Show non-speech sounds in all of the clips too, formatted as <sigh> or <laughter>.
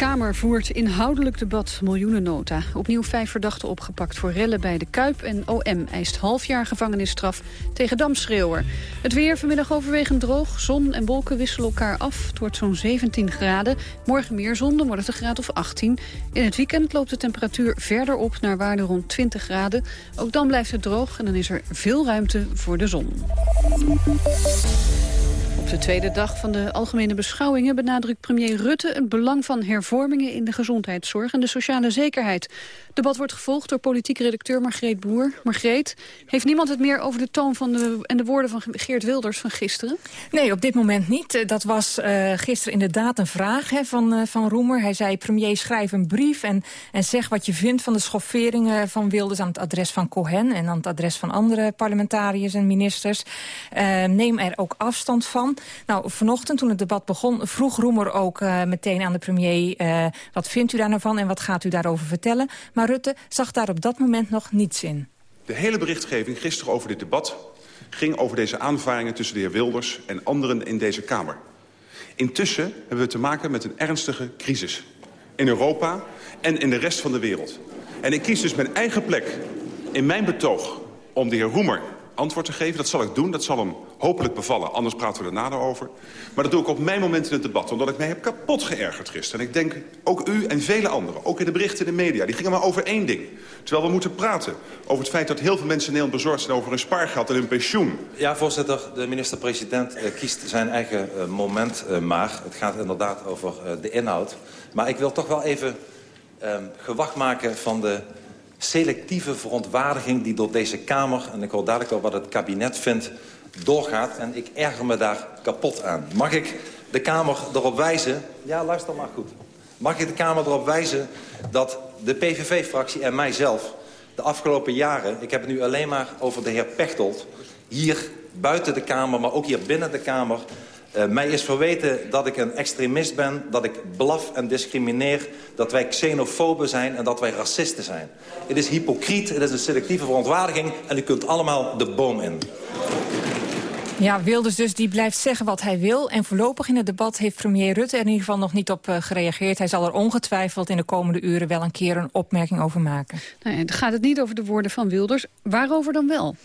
Kamer voert inhoudelijk debat miljoenennota. Opnieuw vijf verdachten opgepakt voor rellen bij de Kuip. En OM eist half jaar gevangenisstraf tegen damschreeuwer. Het weer vanmiddag overwegend droog. Zon en wolken wisselen elkaar af. Het wordt zo'n 17 graden. Morgen meer zon, dan wordt het een graad of 18. In het weekend loopt de temperatuur verder op naar waarde rond 20 graden. Ook dan blijft het droog en dan is er veel ruimte voor de zon de tweede dag van de algemene beschouwingen benadrukt premier Rutte het belang van hervormingen in de gezondheidszorg en de sociale zekerheid. Het debat wordt gevolgd door politiek redacteur Margreet Boer. Margreet, heeft niemand het meer over de toon van de, en de woorden van Geert Wilders van gisteren? Nee, op dit moment niet. Eh, dat was uh, gisteren inderdaad een vraag hè, van, uh, van Roemer. Hij zei, premier, schrijf een brief en, en zeg wat je vindt van de schofferingen van Wilders aan het adres van Cohen en aan het adres van andere parlementariërs en ministers. Neem er ook afstand van. Nou, vanochtend toen het debat begon vroeg Roemer ook uh, meteen aan de premier... Uh, wat vindt u daar nou van en wat gaat u daarover vertellen? Maar Rutte zag daar op dat moment nog niets in. De hele berichtgeving gisteren over dit debat ging over deze aanvaringen tussen de heer Wilders en anderen in deze Kamer. Intussen hebben we te maken met een ernstige crisis. In Europa en in de rest van de wereld. En ik kies dus mijn eigen plek in mijn betoog om de heer Roemer antwoord te geven. Dat zal ik doen, dat zal hem hopelijk bevallen. Anders praten we er nader over. Maar dat doe ik op mijn moment in het debat. Omdat ik mij heb kapot geërgerd gisteren. En ik denk, ook u en vele anderen, ook in de berichten in de media... die gingen maar over één ding. Terwijl we moeten praten over het feit dat heel veel mensen in Nederland bezorgd zijn... over hun spaargeld en hun pensioen. Ja, voorzitter, de minister-president uh, kiest zijn eigen uh, moment uh, maar. Het gaat inderdaad over de inhoud. Maar ik wil toch wel even ehm, gewacht maken van de selectieve verontwaardiging die door deze Kamer... en ik hoor dadelijk wel wat het kabinet vindt, doorgaat. En ik erger me daar kapot aan. Mag ik de Kamer erop wijzen... Ja, luister maar goed. Mag ik de Kamer erop wijzen dat de PVV-fractie en mijzelf... de afgelopen jaren, ik heb het nu alleen maar over de heer Pechtold... hier buiten de Kamer, maar ook hier binnen de Kamer... Uh, mij is verweten dat ik een extremist ben, dat ik blaf en discrimineer... dat wij xenofoben zijn en dat wij racisten zijn. Het is hypocriet, het is een selectieve verontwaardiging... en u kunt allemaal de boom in. Ja, Wilders dus die blijft zeggen wat hij wil. En voorlopig in het debat heeft premier Rutte er in ieder geval nog niet op uh, gereageerd. Hij zal er ongetwijfeld in de komende uren wel een keer een opmerking over maken. Nou ja, gaat het niet over de woorden van Wilders. Waarover dan wel?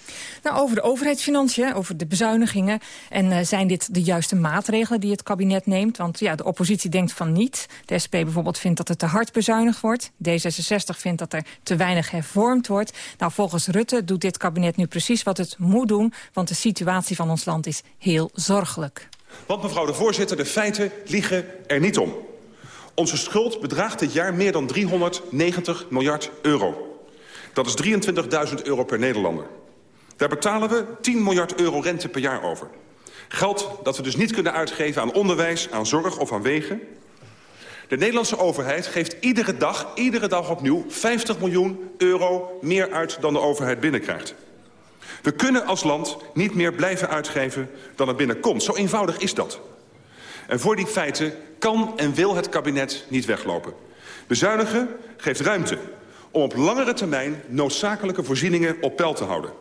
Nou, over de overheidsfinanciën, over de bezuinigingen. En uh, zijn dit de juiste maatregelen die het kabinet neemt? Want ja, de oppositie denkt van niet. De SP bijvoorbeeld vindt dat het te hard bezuinigd wordt. D66 vindt dat er te weinig hervormd wordt. Nou, volgens Rutte doet dit kabinet nu precies wat het moet doen. Want de situatie van ons land is heel zorgelijk. Want mevrouw de voorzitter, de feiten liegen er niet om. Onze schuld bedraagt dit jaar meer dan 390 miljard euro. Dat is 23.000 euro per Nederlander. Daar betalen we 10 miljard euro rente per jaar over. Geld dat we dus niet kunnen uitgeven aan onderwijs, aan zorg of aan wegen. De Nederlandse overheid geeft iedere dag, iedere dag opnieuw 50 miljoen euro meer uit dan de overheid binnenkrijgt. We kunnen als land niet meer blijven uitgeven dan er binnenkomt. Zo eenvoudig is dat. En voor die feiten kan en wil het kabinet niet weglopen. Bezuinigen geeft ruimte om op langere termijn noodzakelijke voorzieningen op peil te houden.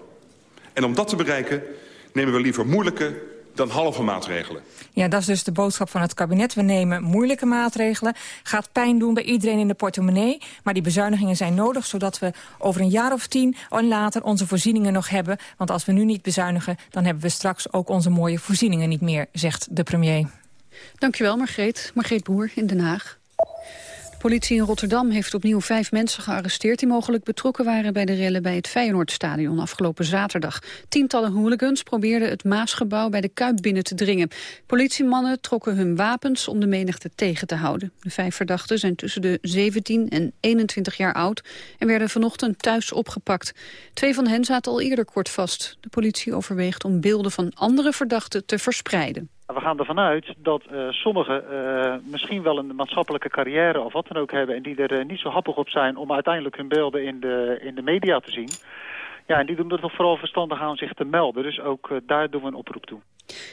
En om dat te bereiken nemen we liever moeilijke dan halve maatregelen. Ja, dat is dus de boodschap van het kabinet. We nemen moeilijke maatregelen. Gaat pijn doen bij iedereen in de portemonnee. Maar die bezuinigingen zijn nodig, zodat we over een jaar of tien en later onze voorzieningen nog hebben. Want als we nu niet bezuinigen, dan hebben we straks ook onze mooie voorzieningen niet meer, zegt de premier. Dankjewel, Margreet. Margreet Boer in Den Haag politie in Rotterdam heeft opnieuw vijf mensen gearresteerd... die mogelijk betrokken waren bij de rellen bij het Feyenoordstadion afgelopen zaterdag. Tientallen hooligans probeerden het Maasgebouw bij de Kuip binnen te dringen. Politiemannen trokken hun wapens om de menigte tegen te houden. De vijf verdachten zijn tussen de 17 en 21 jaar oud... en werden vanochtend thuis opgepakt. Twee van hen zaten al eerder kort vast. De politie overweegt om beelden van andere verdachten te verspreiden. We gaan ervan uit dat uh, sommigen uh, misschien wel een maatschappelijke carrière of wat dan ook hebben... en die er uh, niet zo happig op zijn om uiteindelijk hun beelden in de, in de media te zien. Ja, en die doen er toch vooral verstandig aan zich te melden. Dus ook daar doen we een oproep toe.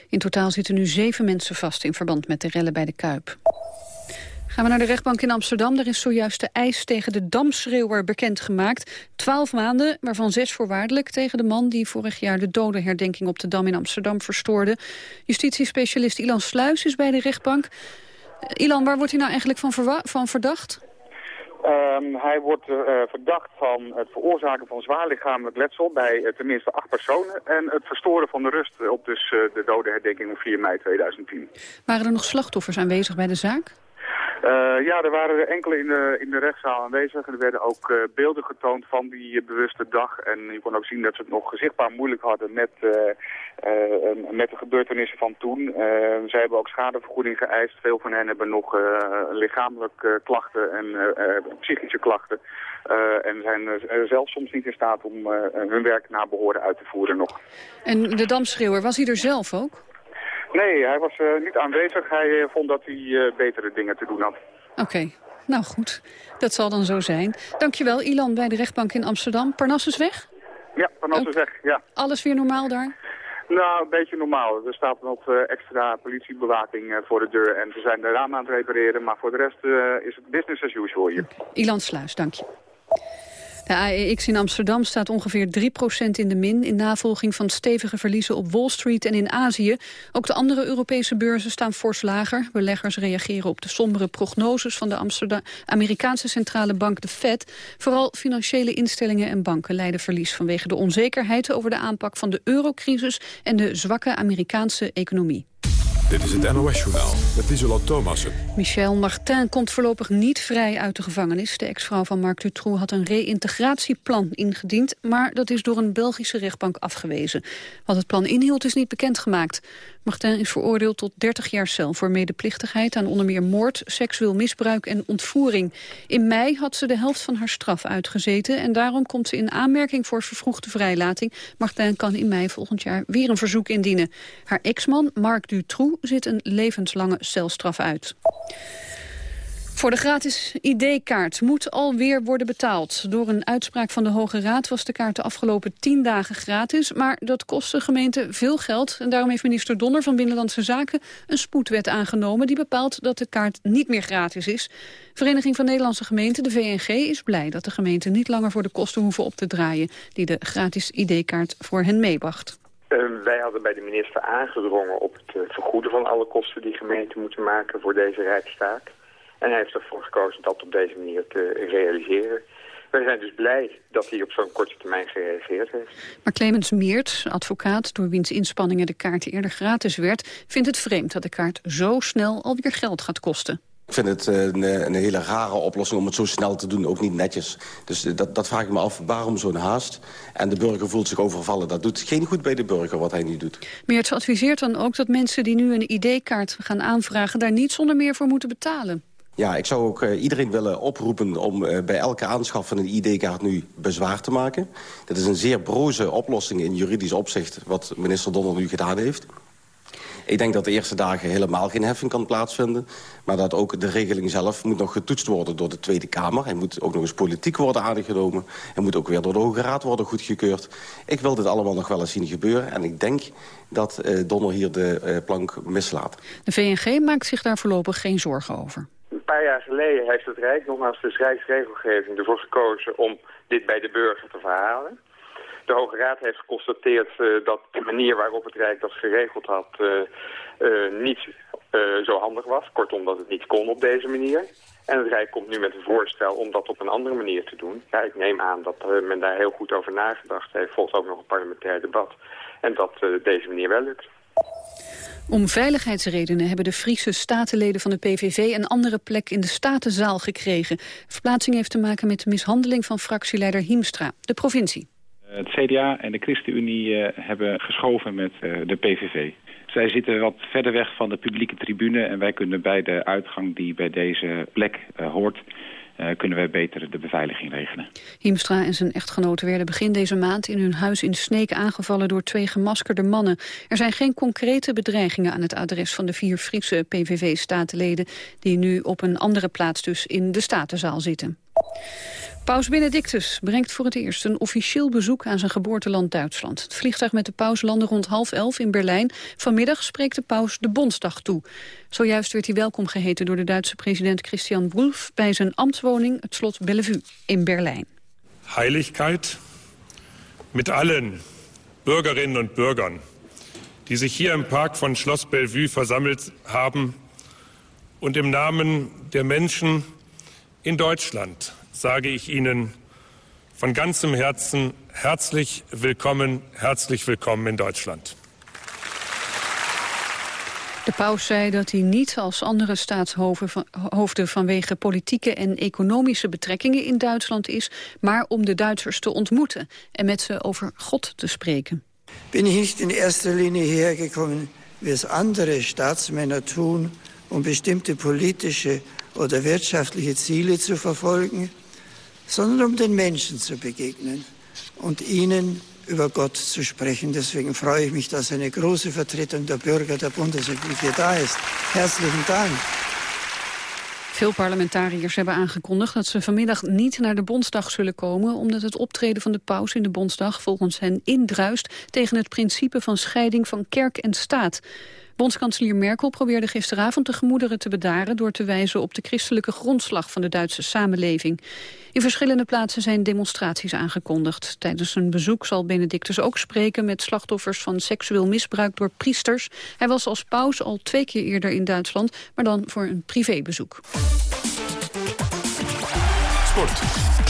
In totaal zitten nu zeven mensen vast in verband met de rellen bij de Kuip. Gaan we naar de rechtbank in Amsterdam. Daar is zojuist de eis tegen de damschreeuwer bekendgemaakt. Twaalf maanden, waarvan zes voorwaardelijk tegen de man... die vorig jaar de dodenherdenking op de Dam in Amsterdam verstoorde. Justitiespecialist Ilan Sluis is bij de rechtbank. Ilan, waar wordt hij nou eigenlijk van, van verdacht? Um, hij wordt uh, verdacht van het veroorzaken van zwaar lichamelijk letsel bij uh, tenminste acht personen en het verstoren van de rust op dus, de dodenherdenking op 4 mei 2010. Waren er nog slachtoffers aanwezig bij de zaak? Uh, ja, er waren enkele in de, in de rechtszaal aanwezig. Er werden ook uh, beelden getoond van die uh, bewuste dag. En je kon ook zien dat ze het nog zichtbaar moeilijk hadden met, met de gebeurtenissen van toen. zij hebben ook schadevergoeding geëist. Veel van hen hebben nog lichamelijke klachten en psychische klachten. en zijn zelf soms niet in staat om hun werk naar behoren uit te voeren nog. En de damschreeuwer, was hij er zelf ook? Nee, hij was uh, niet aanwezig. Hij uh, vond dat hij uh, betere dingen te doen had. Oké, okay. nou goed. Dat zal dan zo zijn. Dankjewel, Ilan, bij de rechtbank in Amsterdam. Parnassus weg? Ja, Parnassus weg, ja. Alles weer normaal daar? Nou, een beetje normaal. Er staat nog extra politiebewaking voor de deur en ze zijn de ramen aan het repareren. Maar voor de rest is het business as usual hier. Ilan Sluis, dank je. De AEX in Amsterdam staat ongeveer 3% in de min... in navolging van stevige verliezen op Wall Street en in Azië. Ook de andere Europese beurzen staan fors lager. Beleggers reageren op de sombere prognoses van de Amerikaanse centrale bank, de Fed. Vooral financiële instellingen en banken leiden verlies... vanwege de onzekerheid over de aanpak van de eurocrisis... en de zwakke Amerikaanse economie. Dit is het NOS-journaal met Isola Thomassen. Michel Martin komt voorlopig niet vrij uit de gevangenis. De ex-vrouw van Marc Dutroux had een reïntegratieplan ingediend... maar dat is door een Belgische rechtbank afgewezen. Wat het plan inhield is niet bekendgemaakt. Martin is veroordeeld tot 30 jaar cel voor medeplichtigheid aan onder meer moord, seksueel misbruik en ontvoering. In mei had ze de helft van haar straf uitgezeten en daarom komt ze in aanmerking voor vervroegde vrijlating. Martin kan in mei volgend jaar weer een verzoek indienen. Haar ex-man Marc Dutroux zit een levenslange celstraf uit. Voor de gratis ID-kaart moet alweer worden betaald. Door een uitspraak van de Hoge Raad was de kaart de afgelopen tien dagen gratis. Maar dat kost de gemeente veel geld. En daarom heeft minister Donner van Binnenlandse Zaken een spoedwet aangenomen... die bepaalt dat de kaart niet meer gratis is. Vereniging van Nederlandse Gemeenten, de VNG, is blij dat de gemeenten niet langer voor de kosten hoeven op te draaien... die de gratis ID-kaart voor hen meebracht. Uh, wij hadden bij de minister aangedrongen op het uh, vergoeden van alle kosten die gemeenten moeten maken voor deze rijkstaak. En hij heeft ervoor gekozen dat op deze manier te realiseren. Wij zijn dus blij dat hij op zo'n korte termijn gereageerd heeft. Maar Clemens Meert, advocaat, door wiens inspanningen de kaart eerder gratis werd... vindt het vreemd dat de kaart zo snel alweer geld gaat kosten. Ik vind het eh, een, een, hele rare oplossing om het zo snel te doen, ook niet netjes. Dus eh, dat, dat vraag ik me af, waarom zo'n haast? En de burger voelt zich overvallen. Dat doet geen goed bij de burger, wat hij nu doet. Meert adviseert dan ook dat mensen die nu een ID-kaart gaan aanvragen... daar niet zonder meer voor moeten betalen. Ja, ik zou ook uh, iedereen willen oproepen om uh, bij elke aanschaf van een ID-kaart nu bezwaar te maken. Dat is een zeer broze oplossing in juridisch opzicht wat minister Donner nu gedaan heeft. Ik denk dat de eerste dagen helemaal geen heffing kan plaatsvinden. Maar dat ook de regeling zelf moet nog getoetst worden door de Tweede Kamer. Hij moet ook nog eens politiek worden aangenomen. Hij moet ook weer door de Hoge Raad worden goedgekeurd. Ik wil dit allemaal nog wel eens zien gebeuren. En ik denk dat uh, Donner hier de plank mislaat. De VNG maakt zich daar voorlopig geen zorgen over. Paar jaar geleden heeft het Rijk, nogmaals de Rijksregelgeving, ervoor gekozen om dit bij de burger te verhalen. De Hoge Raad heeft geconstateerd uh, dat de manier waarop het Rijk dat geregeld had uh, uh, niet zo handig was. Kortom, dat het niet kon op deze manier. En het Rijk komt nu met een voorstel om dat op een andere manier te doen. Ja, ik neem aan dat men daar heel goed over nagedacht heeft. Volgt ook nog een parlementair debat. En dat deze manier wel lukt. Om veiligheidsredenen hebben de Friese statenleden van de PVV een andere plek in de Statenzaal gekregen. Verplaatsing heeft te maken met de mishandeling van fractieleider Hiemstra, de provincie. Het CDA en de ChristenUnie uh, hebben geschoven met uh, de PVV. Zij zitten wat verder weg van de publieke tribune en wij kunnen bij de uitgang die bij deze plek hoort uh, kunnen wij beter de beveiliging regelen. Hiemstra en zijn echtgenote werden begin deze maand in hun huis in Sneek aangevallen door twee gemaskerde mannen. Er zijn geen concrete bedreigingen aan het adres van de vier Friese PVV-statenleden die nu op een andere plaats dus in de Statenzaal zitten. Paus Benedictus brengt voor het eerst een officieel bezoek aan zijn geboorteland Duitsland. Het vliegtuig met de paus landde rond half elf in Berlijn. Vanmiddag spreekt de paus de Bondsdag toe. Zojuist werd hij welkom geheten door de Duitse president Christian Wulff... bij zijn ambtswoning, het slot Bellevue, in Berlijn. Heiligkeit mit allen Bürgerinnen und Bürgern, die sich hier im Park von Schloss Bellevue versammelt haben und im Namen der Menschen in Deutschland sage ich Ihnen von ganzem Herzen herzlich willkommen, herzlich willkommen in Deutschland. De paus zei dat hij niet als andere staatshoofden vanwege politieke en economische betrekkingen in Duitsland is, maar om de Duitsers te ontmoeten en met ze over God te spreken. Ben ik niet in eerste linie hergekomen, wie es andere Staatsmänner tun, um bestimmte politische oder wirtschaftliche Ziele zu verfolgen, sondern um den Menschen zu begegnen und ihnen über Gott zu sprechen. Deswegen freue ich mich, dass eine große Vertretung der Bürger der Bundesrepublik hier da ist. Herzlichen Dank. Veel parlementariërs hebben aangekondigd dat ze vanmiddag niet naar de Bondsdag zullen komen... omdat het optreden van de paus in de Bondsdag volgens hen indruist... tegen het principe van scheiding van kerk en staat. Bondskanselier Merkel probeerde gisteravond de gemoederen te bedaren... door te wijzen op de christelijke grondslag van de Duitse samenleving. In verschillende plaatsen zijn demonstraties aangekondigd. Tijdens een bezoek zal Benedictus ook spreken met slachtoffers van seksueel misbruik door priesters. Hij was als paus al twee keer eerder in Duitsland, maar dan voor een privébezoek. Sport.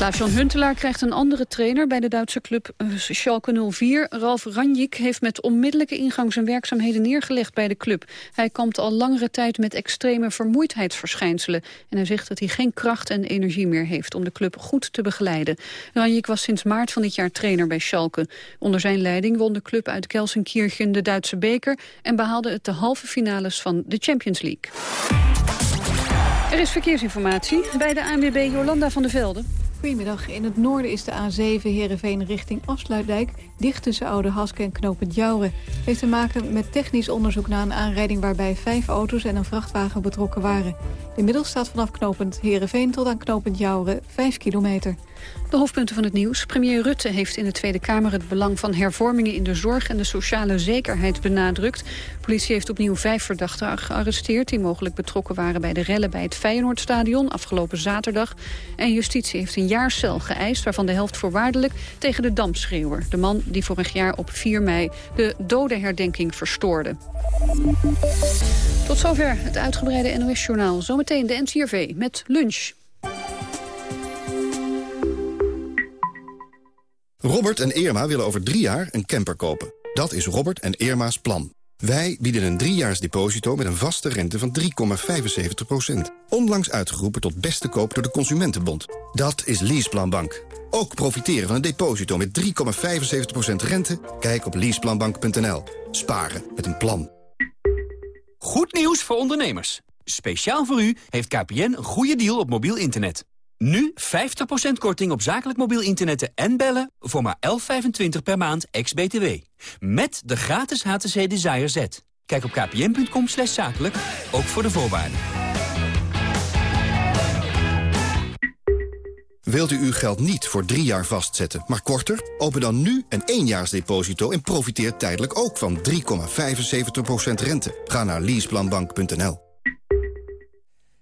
Klaas-Jan Huntelaar krijgt een andere trainer bij de Duitse club uh, Schalke 04. Ralf Ranjik heeft met onmiddellijke ingang zijn werkzaamheden neergelegd bij de club. Hij kampt al langere tijd met extreme vermoeidheidsverschijnselen. En hij zegt dat hij geen kracht en energie meer heeft om de club goed te begeleiden. Ranjik was sinds maart van dit jaar trainer bij Schalke. Onder zijn leiding won de club uit Gelsenkirchen de Duitse beker... en behaalde het de halve finales van de Champions League. Er is verkeersinformatie bij de ANWB Jolanda van der Velde. Goedemiddag. In het noorden is de A7 Heerenveen richting Afsluitdijk... dicht tussen Oude Haske en Knopend Jouren. heeft te maken met technisch onderzoek na een aanrijding... waarbij vijf auto's en een vrachtwagen betrokken waren. Inmiddels staat vanaf Knopend Heerenveen tot aan Knopend Jouren 5 kilometer. De hoofdpunten van het nieuws. Premier Rutte heeft in de Tweede Kamer het belang van hervormingen in de zorg en de sociale zekerheid benadrukt. Politie heeft opnieuw vijf verdachten gearresteerd die mogelijk betrokken waren bij de rellen bij het Feyenoordstadion afgelopen zaterdag. En justitie heeft een jaar cel geëist, waarvan de helft voorwaardelijk tegen de dampschreeuwer. De man die vorig jaar op 4 mei de dodenherdenking verstoorde. Tot zover het uitgebreide NOS-journaal. Zometeen de NCRV met lunch. Robert en Irma willen over drie jaar een camper kopen. Dat is Robert en Irma's plan. Wij bieden een driejaars deposito met een vaste rente van 3,75%. Onlangs uitgeroepen tot beste koop door de Consumentenbond. Dat is Leaseplanbank. Ook profiteren van een deposito met 3,75% rente? Kijk op leaseplanbank.nl. Sparen met een plan. Goed nieuws voor ondernemers. Speciaal voor u heeft KPN een goede deal op mobiel internet. Nu 50% korting op zakelijk mobiel internet en bellen voor maar 11,25 per maand ex-BTW. Met de gratis HTC Desire Z. Kijk op kpn.com slash zakelijk, ook voor de voorwaarden. Wilt u uw geld niet voor drie jaar vastzetten, maar korter? Open dan nu een éénjaarsdeposito en profiteer tijdelijk ook van 3,75% rente. Ga naar leaseplanbank.nl.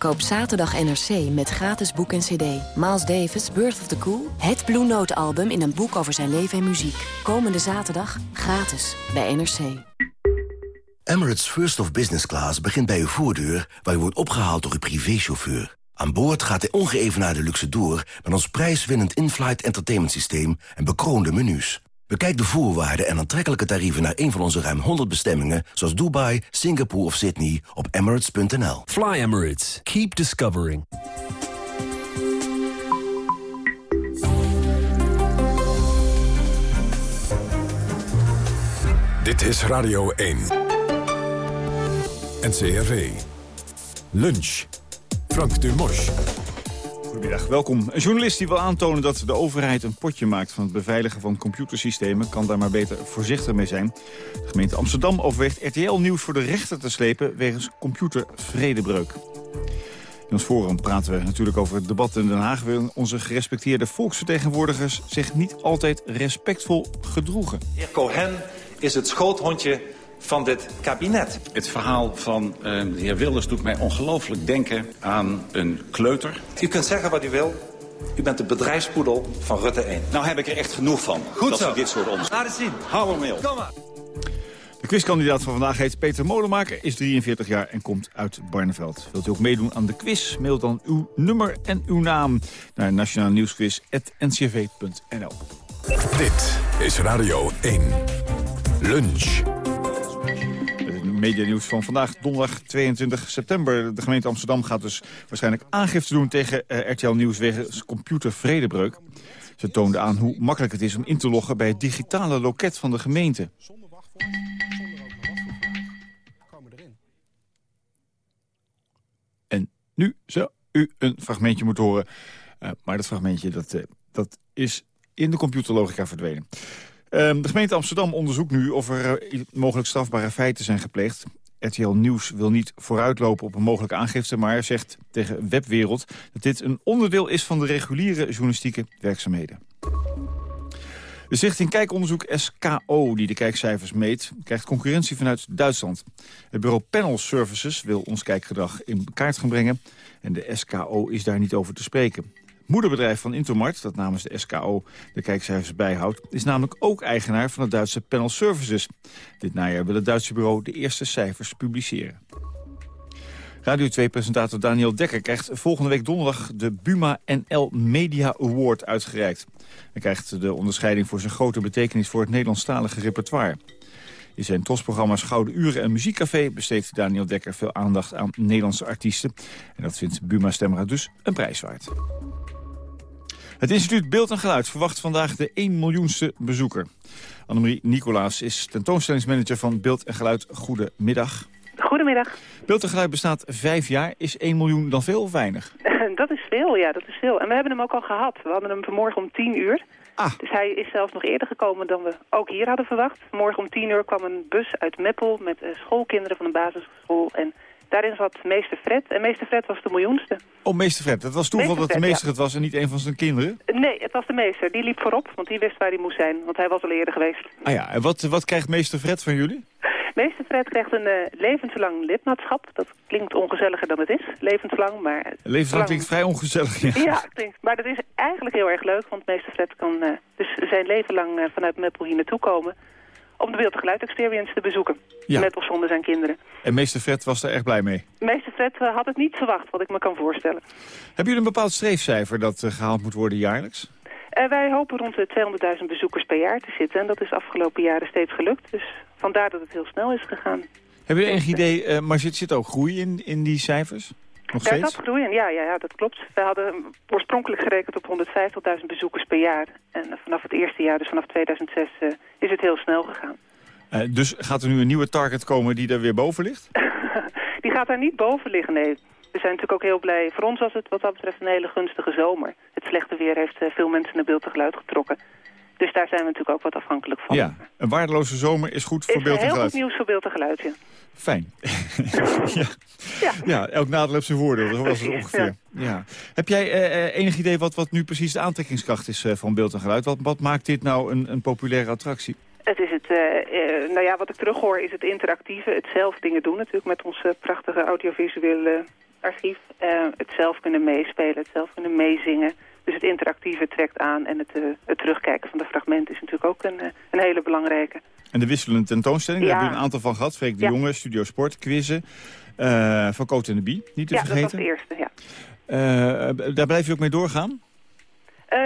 Koop zaterdag NRC met gratis boek en cd. Miles Davis, Birth of the Cool. Het Blue Note album in een boek over zijn leven en muziek. Komende zaterdag gratis bij NRC. Emirates First of Business Class begint bij uw voordeur... waar u wordt opgehaald door uw privéchauffeur. Aan boord gaat de ongeëvenaarde luxe door... met ons prijswinnend in-flight entertainment systeem en bekroonde menus. Bekijk de voorwaarden en aantrekkelijke tarieven naar een van onze ruim 100 bestemmingen... zoals Dubai, Singapore of Sydney op emirates.nl. Fly Emirates. Keep discovering. Dit is Radio 1. NCRV. Lunch. Frank Dumosch. Goedemiddag, welkom. Een journalist die wil aantonen dat de overheid een potje maakt... van het beveiligen van computersystemen... kan daar maar beter voorzichtig mee zijn. De gemeente Amsterdam overweegt RTL-nieuws voor de rechter te slepen... wegens computervredebreuk. In ons forum praten we natuurlijk over het debat in Den Haag... waarin onze gerespecteerde volksvertegenwoordigers zich niet altijd respectvol gedroegen. Heer Cohen is het schoothondje van dit kabinet. Het verhaal van uh, de heer Wilders doet mij ongelooflijk denken aan een kleuter. U kunt zeggen wat u wil. U bent de bedrijfspoedel van Rutte 1. Nou heb ik er echt genoeg van. Goed dat zo. dit soort ons. Laat het zien. Hou hem op. Kom maar. De quizkandidaat van vandaag heet Peter Molenmaker, is 43 jaar en komt uit Barneveld. Wilt u ook meedoen aan de quiz? Mail dan uw nummer en uw naam naar nationaalnieuwsquiz.ncv.nl. Dit is Radio 1. Lunch. Medianieuws van vandaag, donderdag 22 september. De gemeente Amsterdam gaat dus waarschijnlijk aangifte doen tegen eh, RTL Nieuws wegens computervredebreuk. Ze toonde aan hoe makkelijk het is om in te loggen bij het digitale loket van de gemeente. En nu zou u een fragmentje moeten horen. Uh, maar dat fragmentje dat, uh, dat is in de computerlogica verdwenen. Uh, de gemeente Amsterdam onderzoekt nu of er uh, mogelijk strafbare feiten zijn gepleegd. RTL Nieuws wil niet vooruitlopen op een mogelijke aangifte... maar zegt tegen Webwereld dat dit een onderdeel is van de reguliere journalistieke werkzaamheden. De stichting Kijkonderzoek SKO, die de kijkcijfers meet... krijgt concurrentie vanuit Duitsland. Het bureau Panel Services wil ons kijkgedrag in kaart gaan brengen... en de SKO is daar niet over te spreken. Moederbedrijf van Intermart, dat namens de SKO de kijkcijfers bijhoudt... is namelijk ook eigenaar van het Duitse Panel Services. Dit najaar wil het Duitse bureau de eerste cijfers publiceren. Radio 2-presentator Daniel Dekker krijgt volgende week donderdag... de Buma NL Media Award uitgereikt. Hij krijgt de onderscheiding voor zijn grote betekenis... voor het Nederlandstalige repertoire. In zijn trosprogramma's Gouden Uren en Muziekcafé... besteedt Daniel Dekker veel aandacht aan Nederlandse artiesten. En dat vindt Buma Stemra dus een prijs waard. Het instituut Beeld en Geluid verwacht vandaag de 1 miljoenste bezoeker. Annemarie Nicolaas is tentoonstellingsmanager van Beeld en Geluid. Goedemiddag. Goedemiddag. Beeld en Geluid bestaat vijf jaar. Is 1 miljoen dan veel of weinig? <laughs> dat is veel, ja, dat is veel. En we hebben hem ook al gehad. We hadden hem vanmorgen om 10 uur. Ah. Dus hij is zelfs nog eerder gekomen dan we ook hier hadden verwacht. Morgen om 10 uur kwam een bus uit Meppel met schoolkinderen van een basisschool... En Daarin zat meester Fred. En meester Fred was de miljoenste. Oh, meester Fred. Het was toeval Meester dat de Fred, meester ja. het was en niet een van zijn kinderen? Nee, het was de meester. Die liep voorop, want die wist waar hij moest zijn. Want hij was al eerder geweest. Ah ja, en wat, wat krijgt meester Fred van jullie? Meester Fred krijgt een eh, levenslang lidmaatschap. Dat klinkt ongezelliger dan het is. Levenslang, maar... Levenslang klinkt vrij ongezellig. Ja. Ja, klinkt. Maar dat is eigenlijk heel erg leuk. Want meester Fred kan eh, dus zijn leven lang eh, vanuit Meppel hier naartoe komen... om de Beeld- en Geluid Experience te bezoeken. Ja. Met of zonder zijn kinderen. En meester Fred was er erg blij mee. Meester Fred eh, had het niet verwacht, wat ik me kan voorstellen. Hebben jullie een bepaald streefcijfer dat eh, gehaald moet worden jaarlijks? Eh, wij hopen rond de 200.000 bezoekers per jaar te zitten. En dat is de afgelopen jaren steeds gelukt. Dus vandaar dat het heel snel is gegaan. Hebben jullie enig idee, maar zit, zit ook groei in, in die cijfers? Nog Daar steeds? zat groei in, ja, ja, ja, dat klopt. We hadden oorspronkelijk gerekend op 150.000 bezoekers per jaar. En vanaf het eerste jaar, dus vanaf 2006, eh, is het heel snel gegaan. Eh, dus gaat er nu een nieuwe target komen die er weer boven ligt? <laughs> Die gaat daar niet boven liggen, nee. We zijn natuurlijk ook heel blij. Voor ons was het wat dat betreft een hele gunstige zomer. Het slechte weer heeft eh, veel mensen naar beeld en geluid getrokken. Dus daar zijn we natuurlijk ook wat afhankelijk van. Ja, een waardeloze zomer is goed voor is beeld en heel geluid. goed nieuws voor beeld en geluid, ja. Fijn. <laughs> ja. Ja. elk nadeel heeft zijn voordeel, dat was het ongeveer. Ja. Heb jij eh, eh, enig idee wat, wat nu precies de aantrekkingskracht is eh, van beeld en geluid? Wat, wat maakt dit nou een, een populaire attractie? Het is het, eh, eh, nou ja, wat ik terughoor is het interactieve, het zelf dingen doen natuurlijk met ons eh, prachtige audiovisuele archief. Eh, het zelf kunnen meespelen, het zelf kunnen meezingen. Dus het interactieve trekt aan en het, eh, het terugkijken van de fragmenten is natuurlijk ook een, eh, een hele belangrijke. En de wisselende tentoonstelling, daar Ja. hebben we een aantal van gehad. Freek de Ja. Jonge, Studio Sport, quizzen. eh, van Coat en de Bie, niet te ja, dat was vergeten. de eerste, ja. Daar blijf je ook mee doorgaan?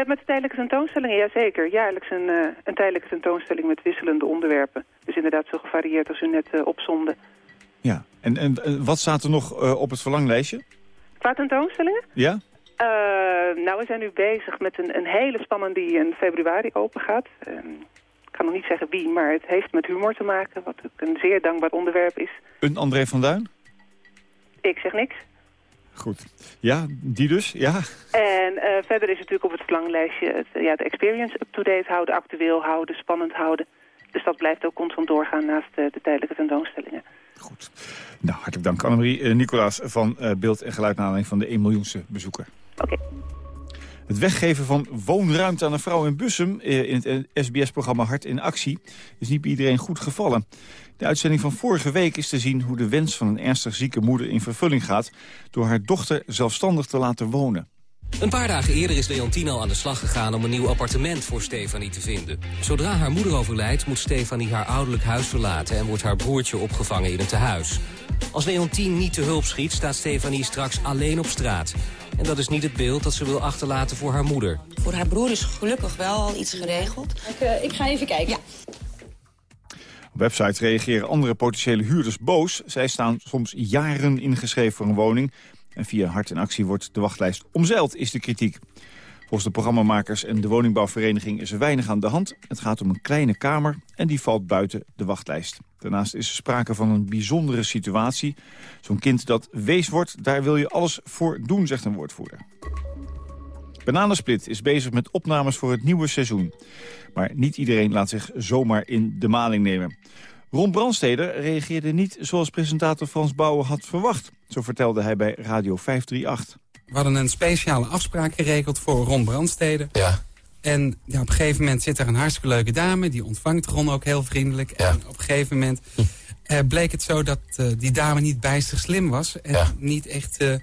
Met de tijdelijke tentoonstellingen, jazeker. Jaarlijks een, een tijdelijke tentoonstelling met wisselende onderwerpen. Dus inderdaad zo gevarieerd als u net opzonde. Ja. En, en wat staat er nog op het verlanglijstje? Qua tentoonstellingen? Ja? Eh, nou, we zijn nu bezig met een, een hele spannende die in februari open gaat. Ehm, ik ga nog niet zeggen wie, maar het heeft met humor te maken. Wat ook een zeer dankbaar onderwerp is. Een André van Duin? Ik zeg niks. Goed. Ja, die dus, ja. En eh, verder is natuurlijk op het verlanglijstje het, ja, de experience up-to-date houden, actueel houden, spannend houden. Dus dat blijft ook constant doorgaan naast de, de tijdelijke tentoonstellingen. Nou, hartelijk dank Annemarie uh, Nicolaas van uh, Beeld en Geluid naar van de 1 miljoenste bezoeker. Oké. Het weggeven van woonruimte aan een vrouw in Bussum uh, in het SBS-programma Hart in Actie is niet bij iedereen goed gevallen. De uitzending van vorige week is te zien hoe de wens van een ernstig zieke moeder in vervulling gaat door haar dochter zelfstandig te laten wonen. Een paar dagen eerder is Leontine al aan de slag gegaan om een nieuw appartement voor Stefanie te vinden. Zodra haar moeder overlijdt moet Stefanie haar ouderlijk huis verlaten en wordt haar broertje opgevangen in een tehuis. Als Leontine niet te hulp schiet staat Stefanie straks alleen op straat. En dat is niet het beeld dat ze wil achterlaten voor haar moeder. Voor haar broer is gelukkig wel al iets geregeld. Ik, uh, ik ga even kijken. Ja. Op websites reageren andere potentiële huurders boos. Zij staan soms jaren ingeschreven voor een woning. En via Hart in Actie wordt de wachtlijst omzeild, is de kritiek. Volgens de programmamakers en de woningbouwvereniging is er weinig aan de hand. Het gaat om een kleine kamer en die valt buiten de wachtlijst. Daarnaast is er sprake van een bijzondere situatie. Zo'n kind dat wees wordt, daar wil je alles voor doen, zegt een woordvoerder. Bananensplit is bezig met opnames voor het nieuwe seizoen. Maar niet iedereen laat zich zomaar in de maling nemen. Ron Brandsteder reageerde niet zoals presentator Frans Bouwen had verwacht. Zo vertelde hij bij Radio 538. We hadden een speciale afspraak geregeld voor Ron Brandsteder. Ja. En ja, op een gegeven moment zit er een hartstikke leuke dame. Die ontvangt Ron ook heel vriendelijk. Ja. En op een gegeven moment uh, bleek het zo dat uh, die dame niet bijster slim was. En Ja. niet echt uh,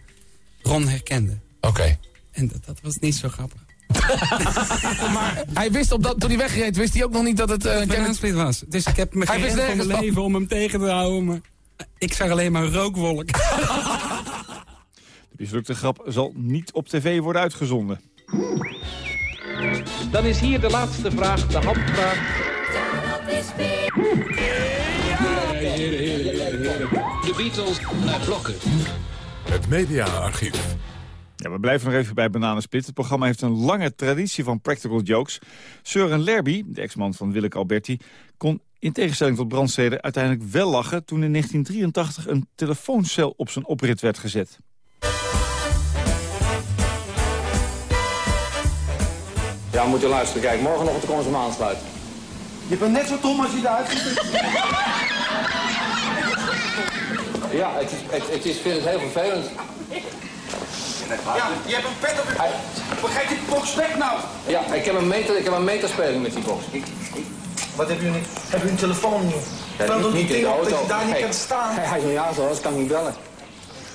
Ron herkende. Oké. En dat, dat was niet zo grappig. <laughs> maar hij wist op dat, toen hij wegreed, wist hij ook nog niet dat het... Uh, dat bananensplit was. Dus ik heb me gerend van mijn leven om hem tegen te houden. Maar ik zag alleen maar een rookwolk. <laughs> De mislukte grap zal niet op tv worden uitgezonden. Dan is hier de laatste vraag, de handvraag. De Beatles naar blokken. Het mediaarchief. Ja, we blijven nog even bij Bananensplit. Het programma heeft een lange traditie van practical jokes. Søren Lerby, de ex-man van Willeke Alberti... kon in tegenstelling tot Brandsteder uiteindelijk wel lachen... toen in 1983 een telefooncel op zijn oprit werd gezet. Ja, moet je luisteren. Kijk, morgenochtend komen ze me aansluiten. Je bent net zo dom als je eruit ziet. Ja, het is, het, het is, ik vind het heel vervelend. Ja, je hebt een pet op je... Begrijp je die box weg nou? Ja, ik heb een, meter, ik heb een meterspeling met die box. Wat heb je nu? Heb je een telefoon nu? Ja, niet- niet in de op dat auto. je daar niet Hey. kan staan. Hij is niet aan zoals kan ik niet bellen.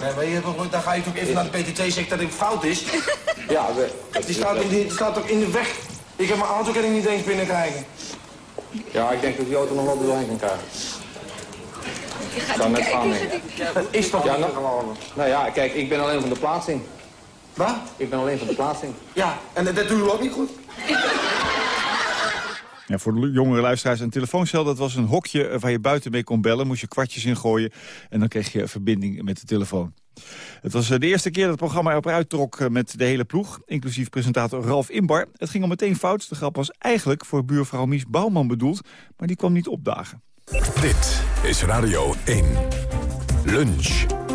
Nee, maar je, dan ga je toch even naar de PTT zeggen dat het fout is. Ja, we, Die staat, ook, die staat ook in de weg. Ik heb mijn auto kan ik niet eens binnenkrijgen. ja, ik denk dat die auto nog wel doorheen kan krijgen. gaat Zou niet net gaan, ik. is toch ja, niet nou, nou ja, kijk, ik ben alleen van de plaatsing. Wat? Ik ben alleen van de plaatsing. Ja, en dat, dat doe je ook niet goed. <laughs> Ja, voor de jongere luisteraars, een telefooncel dat was een hokje waar je buiten mee kon bellen. Moest je kwartjes in gooien en dan kreeg je verbinding met de telefoon. Het was eh, de eerste keer dat het programma erop uittrok eh, met de hele ploeg. Inclusief presentator Ralf Imbar. Het ging al meteen fout. De grap was eigenlijk voor buurvrouw Mies Bouwman bedoeld. Maar die kwam niet opdagen. Dit is Radio 1. Lunch.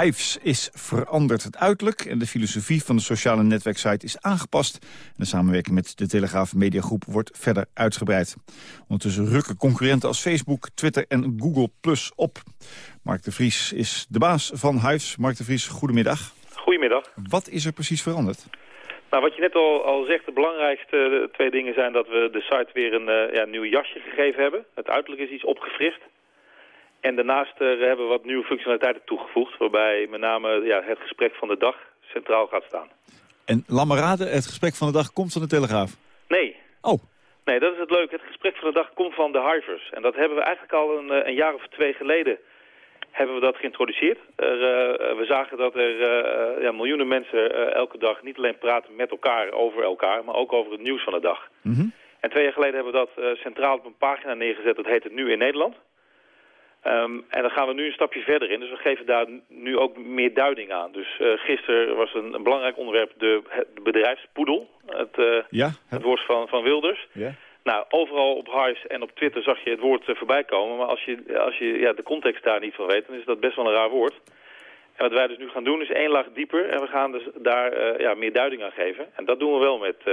Hives is veranderd. Het uiterlijk en de filosofie van de sociale netwerksite is aangepast. En de samenwerking met de Telegraaf Mediagroep wordt verder uitgebreid. Ondertussen rukken concurrenten als Facebook, Twitter en Google Plus op. Mark de Vries is de baas van Hives. Mark de Vries, goedemiddag. Goedemiddag. Wat is er precies veranderd? Nou, wat je net al, al zegt, de belangrijkste eh, twee dingen zijn dat we de site weer een eh, ja, nieuw jasje gegeven hebben. Het uiterlijk is iets opgefrist. En daarnaast eh, hebben we wat nieuwe functionaliteiten toegevoegd, waarbij met name ja, het gesprek van de dag centraal gaat staan. En raden, het gesprek van de dag komt van de Telegraaf. Nee. Oh. Nee, dat is het leuke. Het gesprek van de dag komt van de Hivers. En dat hebben we eigenlijk al een, eh, een jaar of twee geleden hebben we dat geïntroduceerd. Er, eh, we zagen dat er ja, miljoenen mensen elke dag niet alleen praten met elkaar over elkaar, maar ook over het nieuws van de dag. En twee jaar geleden hebben we dat centraal op een pagina neergezet. Dat heet het Nu in Nederland. Ehm, en dan gaan we nu een stapje verder in. Dus we geven daar nu ook meer duiding aan. Dus eh, gisteren was een, een belangrijk onderwerp de, bedrijfspoedel. Het, eh, Ja? het woord van, van Wilders. Ja. Nou, overal op Hives en op Twitter zag je het woord uh, voorbij komen. Maar als je, als je ja, de context daar niet van weet, dan is dat best wel een raar woord. En wat wij dus nu gaan doen is één laag dieper en we gaan dus daar uh, ja, meer duiding aan geven. En dat doen we wel met uh,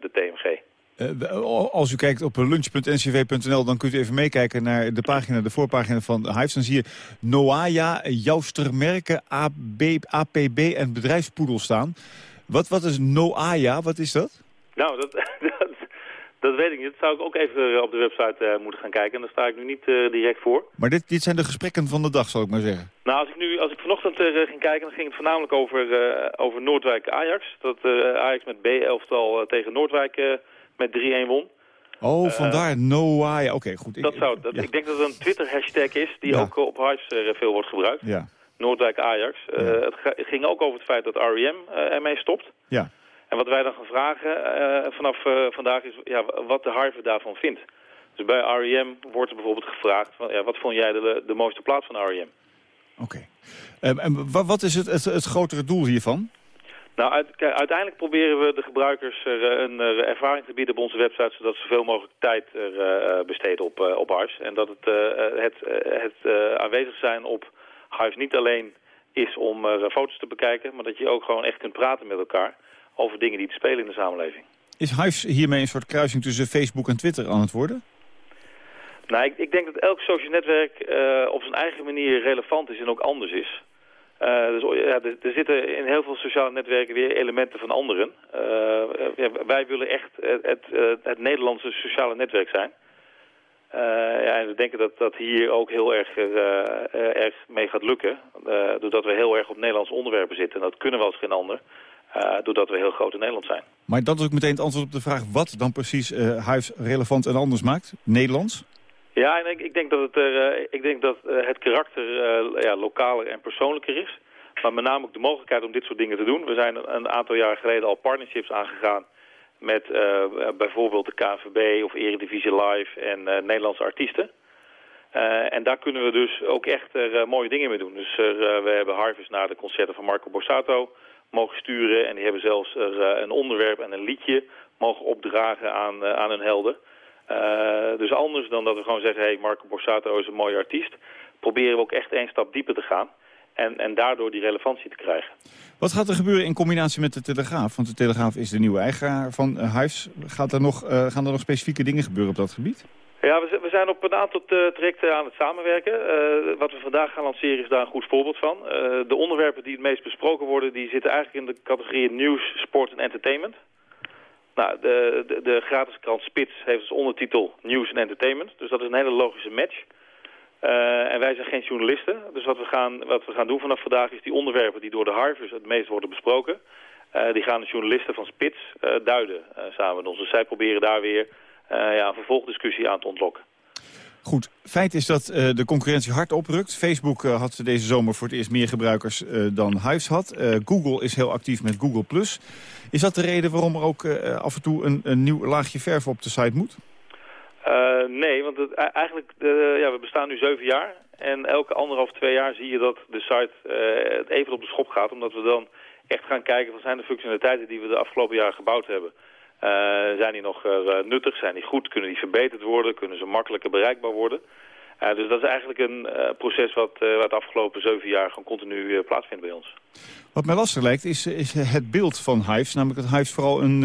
de TMG. Uh, als u kijkt op lunch.ncv.nl, dan kunt u even meekijken naar de pagina, de voorpagina van Hives. Dan zie je Noaya, Joustermerken, AB, APB en bedrijfspoedel staan. Wat, wat is Noaya? Wat is dat? Nou, dat, <laughs> dat, dat weet ik niet. Dat zou ik ook even op de website uh, moeten gaan kijken. En daar sta ik nu niet uh, direct voor. Maar dit, dit zijn de gesprekken van de dag, zal ik maar zeggen. Nou, als ik, nu, als ik vanochtend uh, ging kijken, dan ging het voornamelijk over, over Noordwijk-Ajax. Dat Ajax met B-elftal tegen Noordwijk met 3-1 won. Oh, vandaar Noah. Oké, goed. Dat zou, dat, ja. Ik denk dat het een Twitter-hashtag is die ja. ook op Hives veel wordt gebruikt. Ja. Noordwijk-Ajax. Ja. het, het, ging ook over het feit dat REM ermee stopt. Ja. En wat wij dan gaan vragen uh, vanaf uh, vandaag is ja, wat de Harvard daarvan vindt. Dus bij REM wordt er bijvoorbeeld gevraagd... Van, ja, wat vond jij de, de mooiste plaats van REM? Oké. Okay. Um, en wat is het, het, het grotere doel hiervan? Nou, uiteindelijk proberen we de gebruikers er, een er ervaring te bieden op onze website... zodat ze zoveel mogelijk tijd er, uh, besteden op, op Hives. En dat het, het, het aanwezig zijn op Hives niet alleen is om foto's te bekijken... maar dat je ook gewoon echt kunt praten met elkaar over dingen die te spelen in de samenleving. Is Hives hiermee een soort kruising tussen Facebook en Twitter aan het worden? Nou, ik, ik denk dat elk social netwerk uh, op zijn eigen manier relevant is en ook anders is. Uh, dus, er, zitten in heel veel sociale netwerken weer elementen van anderen. Ja, wij willen echt het, het, het, Nederlandse sociale netwerk zijn. ja, en we denken dat dat hier ook heel erg, erg mee gaat lukken. doordat we heel erg op Nederlandse onderwerpen zitten. En dat kunnen we als geen ander. Doordat we heel groot in Nederland zijn. Maar dat is ook meteen het antwoord op de vraag wat dan precies Huis relevant en anders maakt? Nederlands? Ja, en ik, ik denk dat het, uh, ik denk dat het karakter ja, lokaler en persoonlijker is. Maar met name ook de mogelijkheid om dit soort dingen te doen. We zijn een aantal jaar geleden al partnerships aangegaan met bijvoorbeeld de KNVB of Eredivisie Live en Nederlandse artiesten. en daar kunnen we dus ook echt mooie dingen mee doen. Dus we hebben Harvest naar de concerten van Marco Borsato mogen sturen. En die hebben zelfs een onderwerp en een liedje mogen opdragen aan, aan hun helden. Uh, dus anders dan dat we gewoon zeggen, hey, Marco Borsato is een mooie artiest, proberen we ook echt één stap dieper te gaan. En, en daardoor die relevantie te krijgen. Wat gaat er gebeuren in combinatie met de Telegraaf? Want de Telegraaf is de nieuwe eigenaar van Huis. Gaat er nog, gaan er nog specifieke dingen gebeuren op dat gebied? Ja, we zijn op een aantal trajecten aan het samenwerken. Uh, wat we vandaag gaan lanceren is daar een goed voorbeeld van. Uh, de onderwerpen die het meest besproken worden, die zitten eigenlijk in de categorieën nieuws, sport en entertainment. Nou, de, de, de gratis krant Spits heeft als ondertitel nieuws en entertainment. Dus dat is een hele logische match. Uh, en wij zijn geen journalisten. Dus wat we, gaan, wat we gaan doen vanaf vandaag is die onderwerpen die door de Harvers het meest worden besproken. die gaan de journalisten van Spits duiden samen met ons. Dus zij proberen daar weer ja, een vervolgdiscussie aan te ontlokken. Goed, feit is dat uh, de concurrentie hard oprukt. Facebook uh, had deze zomer voor het eerst meer gebruikers dan Hives had. Google is heel actief met Google+. Is dat de reden waarom er ook af en toe een, een, nieuw laagje verf op de site moet? nee, want het, eigenlijk, ja, we bestaan nu zeven jaar. En elke anderhalf, twee jaar zie je dat de site even op de schop gaat. Omdat we dan echt gaan kijken wat zijn de functionaliteiten die we de afgelopen jaren gebouwd hebben. Uh, zijn die nog uh, nuttig? Zijn die goed? Kunnen die verbeterd worden? Kunnen ze makkelijker bereikbaar worden? Uh, dus dat is eigenlijk een proces wat, wat de afgelopen zeven jaar gewoon continu plaatsvindt bij ons. Wat mij lastig lijkt is, is het beeld van Hives. Namelijk dat Hives vooral een,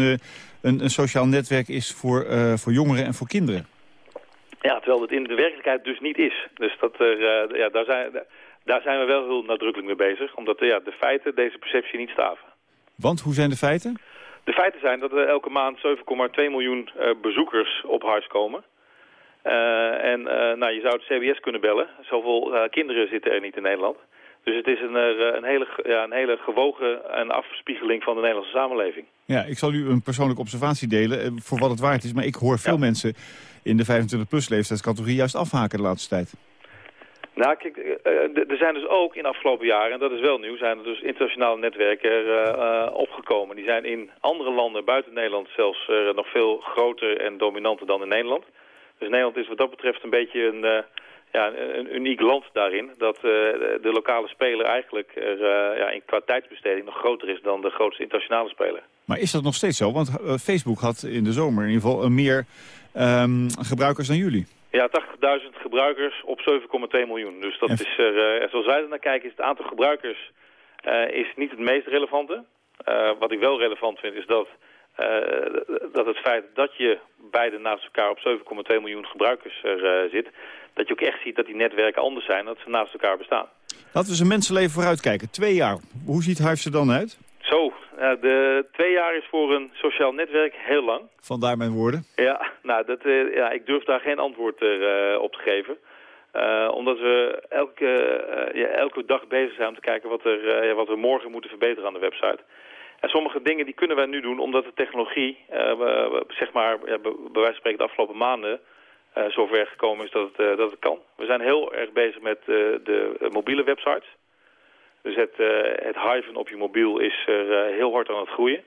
een, een sociaal netwerk is voor, voor jongeren en voor kinderen. Ja, terwijl het in de werkelijkheid dus niet is. Dus dat, ja, daar, zijn, daar zijn we wel heel nadrukkelijk mee bezig. Omdat ja, de feiten deze perceptie niet staven. Want, hoe zijn de feiten? De feiten zijn dat er elke maand 7,2 miljoen uh, bezoekers op huis komen. Uh, en uh, nou, je zou het CBS kunnen bellen. Zoveel kinderen zitten er niet in Nederland. Dus het is een, een, hele, ja, een hele gewogen en afspiegeling van de Nederlandse samenleving. Ja, ik zal u een persoonlijke observatie delen voor wat het waard is. Maar ik hoor veel ja. mensen in de 25-plus leeftijdscategorie juist afhaken de laatste tijd. Nou, kijk, er zijn dus ook in de afgelopen jaren, en dat is wel nieuw, zijn er dus internationale netwerken uh, opgekomen. Die zijn in andere landen buiten Nederland zelfs nog veel groter en dominanter dan in Nederland. Dus Nederland is wat dat betreft een beetje een, ja, een uniek land daarin. Dat de lokale speler eigenlijk ja, in qua tijdsbesteding nog groter is dan de grootste internationale speler. Maar is dat nog steeds zo? Want Facebook had in de zomer in ieder geval meer ehm, gebruikers dan jullie. Ja, 80.000 gebruikers op 7,2 miljoen. Dus dat is er, uh, zoals wij er naar kijken, is het aantal gebruikers uh, is niet het meest relevante. Uh, wat ik wel relevant vind is dat, dat het feit dat je beide naast elkaar op 7,2 miljoen gebruikers er zit, dat je ook echt ziet dat die netwerken anders zijn, dat ze naast elkaar bestaan. Laten we eens een mensenleven vooruitkijken. Twee jaar. Hoe ziet Hives er dan uit? Zo, de twee jaar is voor een sociaal netwerk heel lang. Vandaar mijn woorden. Ja, nou, dat, uh, ja, ik durf daar geen antwoord uh, op te geven. Uh, omdat we elke, ja, elke dag bezig zijn om te kijken wat, er, ja, wat we morgen moeten verbeteren aan de website. En sommige dingen die kunnen wij nu doen omdat de technologie, zeg maar, ja, bij wijze van spreken de afgelopen maanden, zover gekomen is dat het, dat het kan. We zijn heel erg bezig met de mobiele websites. Dus het, uh, het hiven op je mobiel is er uh, heel hard aan het groeien.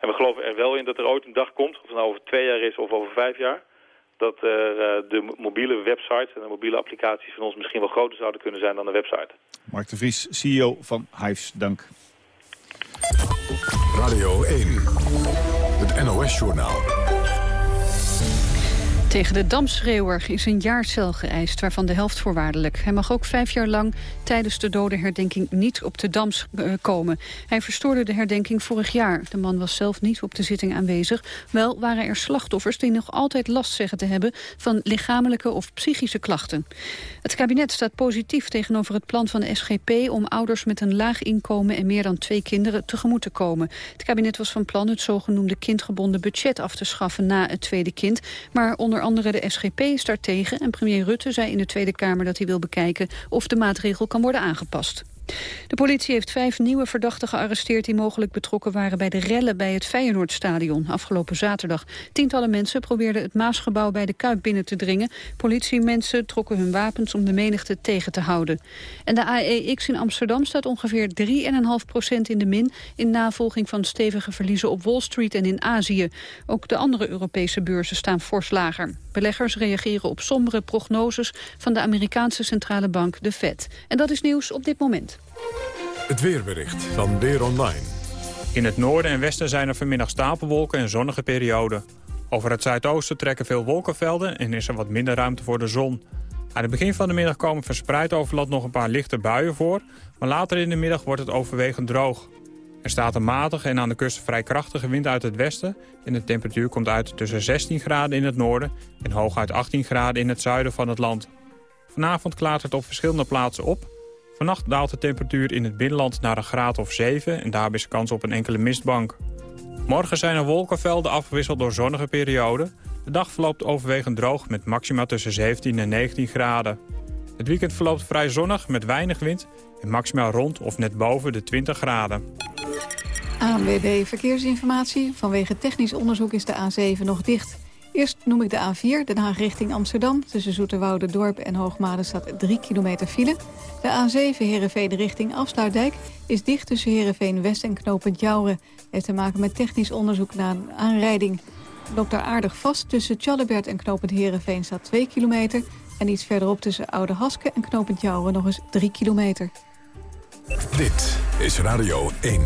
En we geloven er wel in dat er ooit een dag komt, of het nou over twee jaar is of over vijf jaar... dat uh, de mobiele websites en de mobiele applicaties van ons misschien wel groter zouden kunnen zijn dan de website. Mark de Vries, CEO van Hives, dank. Radio 1, het NOS-journaal. Tegen de damschreeuwer is een jaar cel geëist, waarvan de helft voorwaardelijk. Hij mag ook vijf jaar lang tijdens de dodenherdenking niet op de Dams uh, komen. Hij verstoorde de herdenking vorig jaar. De man was zelf niet op de zitting aanwezig. Wel waren er slachtoffers die nog altijd last zeggen te hebben... van lichamelijke of psychische klachten. Het kabinet staat positief tegenover het plan van de SGP... om ouders met een laag inkomen en meer dan twee kinderen tegemoet te komen. Het kabinet was van plan het zogenoemde kindgebonden budget af te schaffen na het tweede kind. Maar onder andere de SGP is daartegen en premier Rutte zei in de Tweede Kamer dat hij wil bekijken of de maatregel kan worden aangepast. De politie heeft vijf nieuwe verdachten gearresteerd... die mogelijk betrokken waren bij de rellen bij het Feyenoordstadion afgelopen zaterdag. Tientallen mensen probeerden het Maasgebouw bij de Kuip binnen te dringen. Politiemensen trokken hun wapens om de menigte tegen te houden. En de AEX in Amsterdam staat ongeveer 3,5 procent in de min... in navolging van stevige verliezen op Wall Street en in Azië. Ook de andere Europese beurzen staan fors lager. Beleggers reageren op sombere prognoses van de Amerikaanse centrale bank, de Fed. En dat is nieuws op dit moment. Het weerbericht van Weer Online. In het noorden en westen zijn er vanmiddag stapelwolken en zonnige perioden. Over het zuidoosten trekken veel wolkenvelden en is er wat minder ruimte voor de zon. Aan het begin van de middag komen verspreid over land nog een paar lichte buien voor... maar later in de middag wordt het overwegend droog. Er staat een matige en aan de kust vrij krachtige wind uit het westen... en de temperatuur komt uit tussen 16 graden in het noorden... en hooguit 18 graden in het zuiden van het land. Vanavond klaart het op verschillende plaatsen op... Vannacht daalt de temperatuur in het binnenland naar een graad of 7... en daarbij is kans op een enkele mistbank. Morgen zijn er wolkenvelden afgewisseld door zonnige perioden. De dag verloopt overwegend droog met maxima tussen 17 en 19 graden. Het weekend verloopt vrij zonnig met weinig wind... en maxima rond of net boven de 20 graden. ANWB Verkeersinformatie. Vanwege technisch onderzoek is de A7 nog dicht. Eerst noem ik de A4, Den Haag richting Amsterdam. Tussen Zoeterwoude Dorp en Hoogmade staat 3 kilometer file. De A7 Heerenveen richting Afsluitdijk is dicht tussen Heerenveen West en Knopend Jouren. Heeft te maken met technisch onderzoek na een aanrijding. Loopt daar aardig vast. Tussen Tjallebert en Knopend Heerenveen staat 2 kilometer. En iets verderop tussen Oude Haske en Knopend Jouren nog eens 3 kilometer. Dit is Radio 1.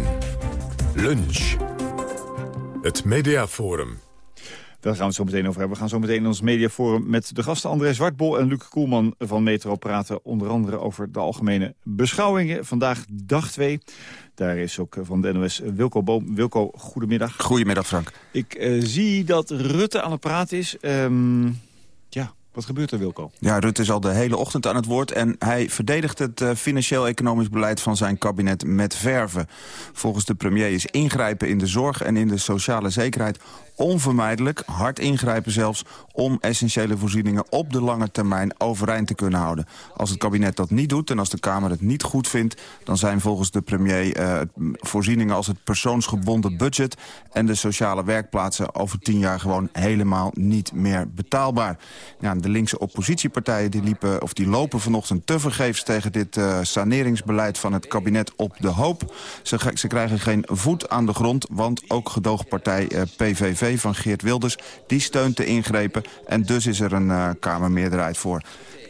Lunch. Het Mediaforum. Daar gaan we het zo meteen over hebben. We gaan zo meteen in ons mediaforum met de gasten André Zwartbol en Luc Koelman van Metro praten. Onder andere over de algemene beschouwingen. Vandaag dag 2. Daar is ook van de NOS Wilco Boom. Wilco, goedemiddag. Goedemiddag Frank. Ik uh, zie dat Rutte aan het praten is. Um, ja, wat gebeurt er, Wilco? Ja, Rutte is al de hele ochtend aan het woord... en hij verdedigt het uh, financieel-economisch beleid van zijn kabinet met verven. Volgens de premier is ingrijpen in de zorg en in de sociale zekerheid onvermijdelijk, hard ingrijpen zelfs... om essentiële voorzieningen op de lange termijn overeind te kunnen houden. Als het kabinet dat niet doet en als de Kamer het niet goed vindt... dan zijn volgens de premier uh, voorzieningen als het persoonsgebonden budget... en de sociale werkplaatsen over tien jaar gewoon helemaal niet meer betaalbaar. De linkse oppositiepartijen die, liepen, of die lopen vanochtend tevergeefs... tegen dit uh, saneringsbeleid van het kabinet op de hoop. Ze, ze krijgen geen voet aan de grond, want ook gedoogpartij uh, PVV van Geert Wilders. Die steunt de ingrepen en dus is er een uh, Kamermeerderheid voor.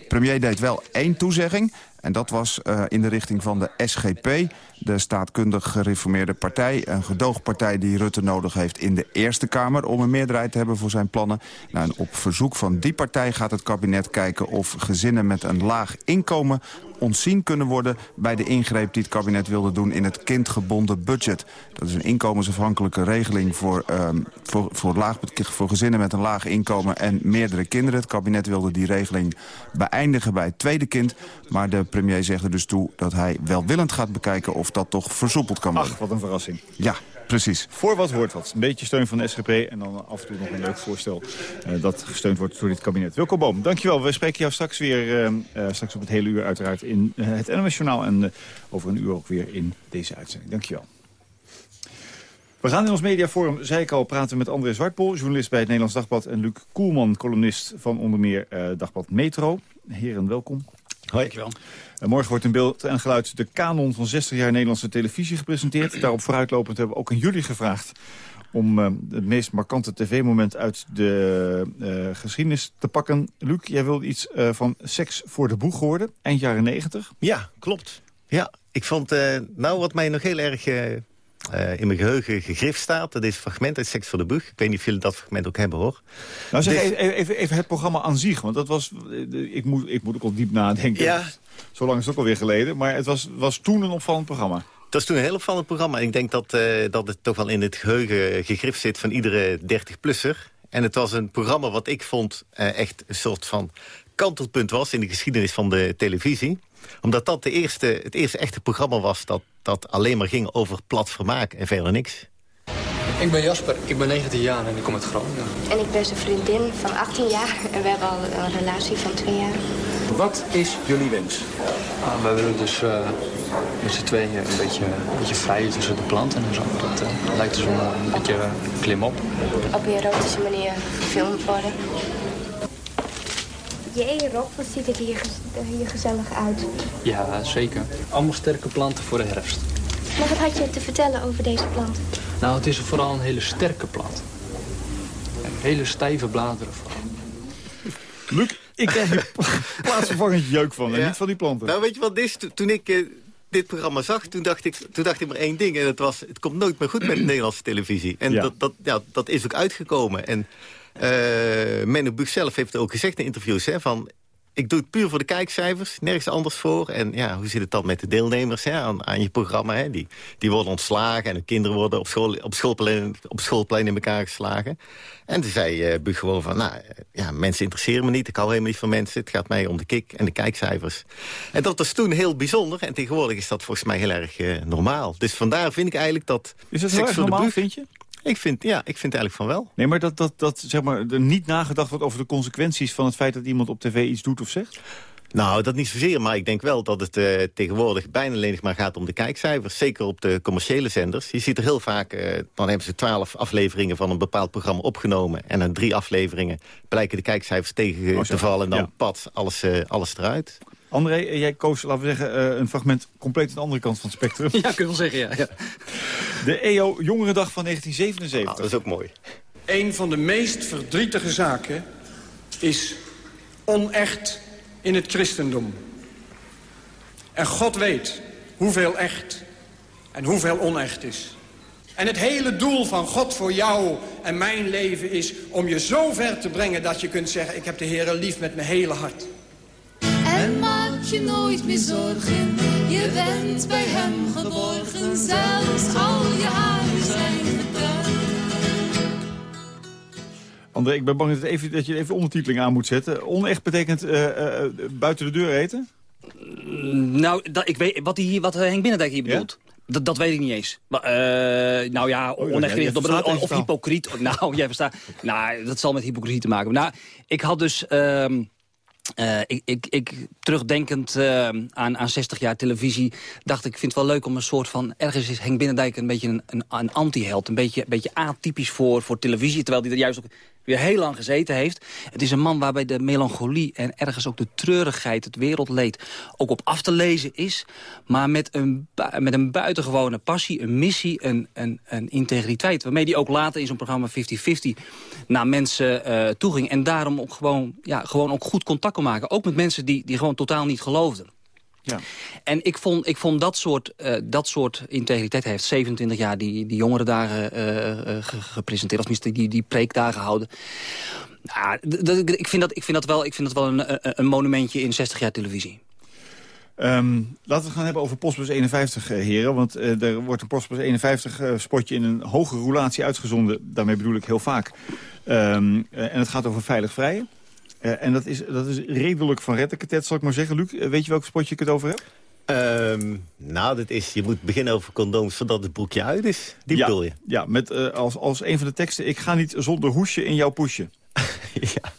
Premier deed wel één toezegging. En dat was uh, in de richting van de SGP, de staatkundig gereformeerde partij. Een gedoogpartij die Rutte nodig heeft in de Eerste Kamer... om een meerderheid te hebben voor zijn plannen. Nou, op verzoek van die partij gaat het kabinet kijken... of gezinnen met een laag inkomen ontzien kunnen worden bij de ingreep die het kabinet wilde doen in het kindgebonden budget. Dat is een inkomensafhankelijke regeling voor, um, voor, voor, laag, voor gezinnen met een laag inkomen en meerdere kinderen. Het kabinet wilde die regeling beëindigen bij het tweede kind. Maar de premier zegt er dus toe dat hij welwillend gaat bekijken of dat toch versoepeld kan worden. Ach, wat een verrassing. Ja, Precies. Voor wat hoort wat. Een beetje steun van de SGP en dan af en toe nog een leuk voorstel uh, dat gesteund wordt door dit kabinet. Wilco Boom, dankjewel. We spreken jou straks weer, uh, uh, straks op het hele uur uiteraard in het NMS Journaal en over een uur ook weer in deze uitzending. Dankjewel. We gaan in ons mediaforum, zei ik al, praten met André Zwartpol... journalist bij het Nederlands Dagblad... en Luc Koelman, columnist van onder meer Dagblad Metro. Heren, welkom. Hoi. Dankjewel. En morgen wordt in beeld en geluid de kanon van 60 jaar Nederlandse televisie gepresenteerd. Daarop vooruitlopend hebben we ook aan jullie gevraagd om uh, het meest markante tv-moment uit de uh, geschiedenis te pakken. Luc, jij wilde iets uh, van seks voor de boeg horen, eind jaren 90. Ja, klopt. Ja, ik vond, nou wat mij nog heel erg uh, in mijn geheugen gegrift staat. Dat is een fragment uit Seks voor de Boeg. Ik weet niet of jullie dat fragment ook hebben, hoor. Nou, zeg dus... even, even, het programma aan zich. Want dat was... Ik moet, ik moet ook al diep nadenken. Ja. Zo lang is het ook alweer geleden. Maar het was, was toen een opvallend programma. Het was toen een heel opvallend programma. Ik denk dat, uh, dat het toch wel in het geheugen gegrift zit van iedere 30-plusser. En het was een programma wat ik vond uh, echt een soort van kantelpunt was... in de geschiedenis van de televisie omdat dat de eerste, het eerste echte programma was dat, dat alleen maar ging over plat vermaak en verder niks. Ik ben Jasper, ik ben 19 jaar en ik kom uit Groningen. En ik ben zijn vriendin van 18 jaar en we hebben al een relatie van 2 jaar. Wat is jullie wens? Ah, wij willen dus uh, met z'n tweeën een beetje, een beetje vrij tussen de planten en zo. Dat uh, lijkt dus een, een beetje uh, klim op. Op een erotische manier gefilmd worden. Jee, Rob, wat ziet het hier, hier gezellig uit. Ja, zeker. Allemaal sterke planten voor de herfst. Maar wat had je te vertellen over deze plant? Nou, het is vooral een hele sterke plant. Een hele stijve bladeren vooral. Luc, ik krijg hier <laughs> plaatsvervangend jeuk van en niet van die planten. Nou, weet je wat is? Toen ik uh, dit programma zag, toen dacht, ik, toen dacht ik maar één ding. En dat was, het komt nooit meer goed met de Nederlandse televisie. En ja. Dat, dat, ja, dat is ook uitgekomen. En Menno Buch zelf heeft het ook gezegd in interviews... Hè, van ik doe het puur voor de kijkcijfers, nergens anders voor. En ja, hoe zit het dan met de deelnemers hè, aan, aan je programma? Hè? Die, die worden ontslagen en de kinderen worden op, school, op, schoolplein, op schoolplein in elkaar geslagen. En toen zei uh, Buch gewoon van, nou, ja, mensen interesseren me niet. Ik hou helemaal niet van mensen. Het gaat mij om de kick en de kijkcijfers. En dat was toen heel bijzonder. En tegenwoordig is dat volgens mij heel erg uh, normaal. Dus vandaar vind ik eigenlijk dat... Is het heel erg normaal, vind je? Ik vind, ja, ik vind eigenlijk van wel. Nee, maar dat, dat, dat zeg maar, er niet nagedacht wordt over de consequenties... van het feit dat iemand op tv iets doet of zegt? Nou, dat niet zozeer, maar ik denk wel dat het uh, tegenwoordig bijna alleen maar gaat om de kijkcijfers. Zeker op de commerciële zenders. Je ziet er heel vaak, uh, dan hebben ze twaalf afleveringen van een bepaald programma opgenomen. En na drie afleveringen blijken de kijkcijfers tegen oh, te vallen. En dan ja. pad, alles, uh, alles eruit. André, jij koos, laten we zeggen, een fragment compleet aan de andere kant van het spectrum. Ja, kun je wel zeggen, ja. ja. De EO Jongerendag van 1977. Ah, dat is ook mooi. Een van de meest verdrietige zaken is onecht in het christendom. En God weet hoeveel echt en hoeveel onecht is. En het hele doel van God voor jou en mijn leven is om je zo ver te brengen dat je kunt zeggen... ik heb de Heer lief met mijn hele hart. En maak je nooit meer zorgen, je bent bij hem geborgen, zelfs al je haren zijn verteld. André, ik ben bang dat, even, dat je even ondertiteling aan moet zetten. Onecht betekent uh, uh, buiten de deur eten? Nou, dat, ik weet wat, die, wat Henk Binnendijk hier bedoelt. Ja? Dat, dat weet ik niet eens. Maar, uh, nou ja, Oh, onecht of, of hypocriet. <laughs> Nou, jij verstaat. Nou, dat zal met hypocriet te maken hebben. Nou, ik had dus... Uh, uh, ik, ik, ik, terugdenkend uh, aan, aan 60 jaar televisie, dacht ik, vind het wel leuk om een soort van... Ergens is Henk Binnendijk een beetje een, een, een anti-held. Een beetje, een beetje atypisch voor, voor televisie, terwijl hij er juist ook weer heel lang gezeten heeft. Het is een man waarbij de melancholie en ergens ook de treurigheid, het wereldleed, ook op af te lezen is. Maar met een, met een buitengewone passie, een missie, een, een, een integriteit. Waarmee hij ook later in zo'n programma 50-50 naar mensen uh, toe ging. En daarom ook gewoon, ja, gewoon ook goed contact kon maken. Ook met mensen die, die gewoon totaal niet geloofden. Ja. En ik vond, ik vond dat, soort, uh, dat soort integriteit... Hij heeft 27 jaar die, die jongerendagen uh, uh, gepresenteerd... of tenminste die, die preekdagen gehouden. Nou, ik, vind dat, ik vind dat wel, ik vind dat wel een, een monumentje in 60 jaar televisie. Um, laten we het gaan hebben over Postbus 51, heren. Want uh, er wordt een Postbus 51 uh, spotje in een hoge roulatie uitgezonden. Daarmee bedoel ik heel vaak. Um, uh, en het gaat over veilig vrije. en dat is, dat is redelijk van retteketet, zal ik maar zeggen. Luc, weet je welk spotje ik het over heb? Um, nou, dat is, je moet beginnen over condooms voordat het broekje uit is. Die ja, bedoel je? Ja, met als, als een van de teksten... ik ga niet zonder hoesje in jouw poesje. <laughs> ja.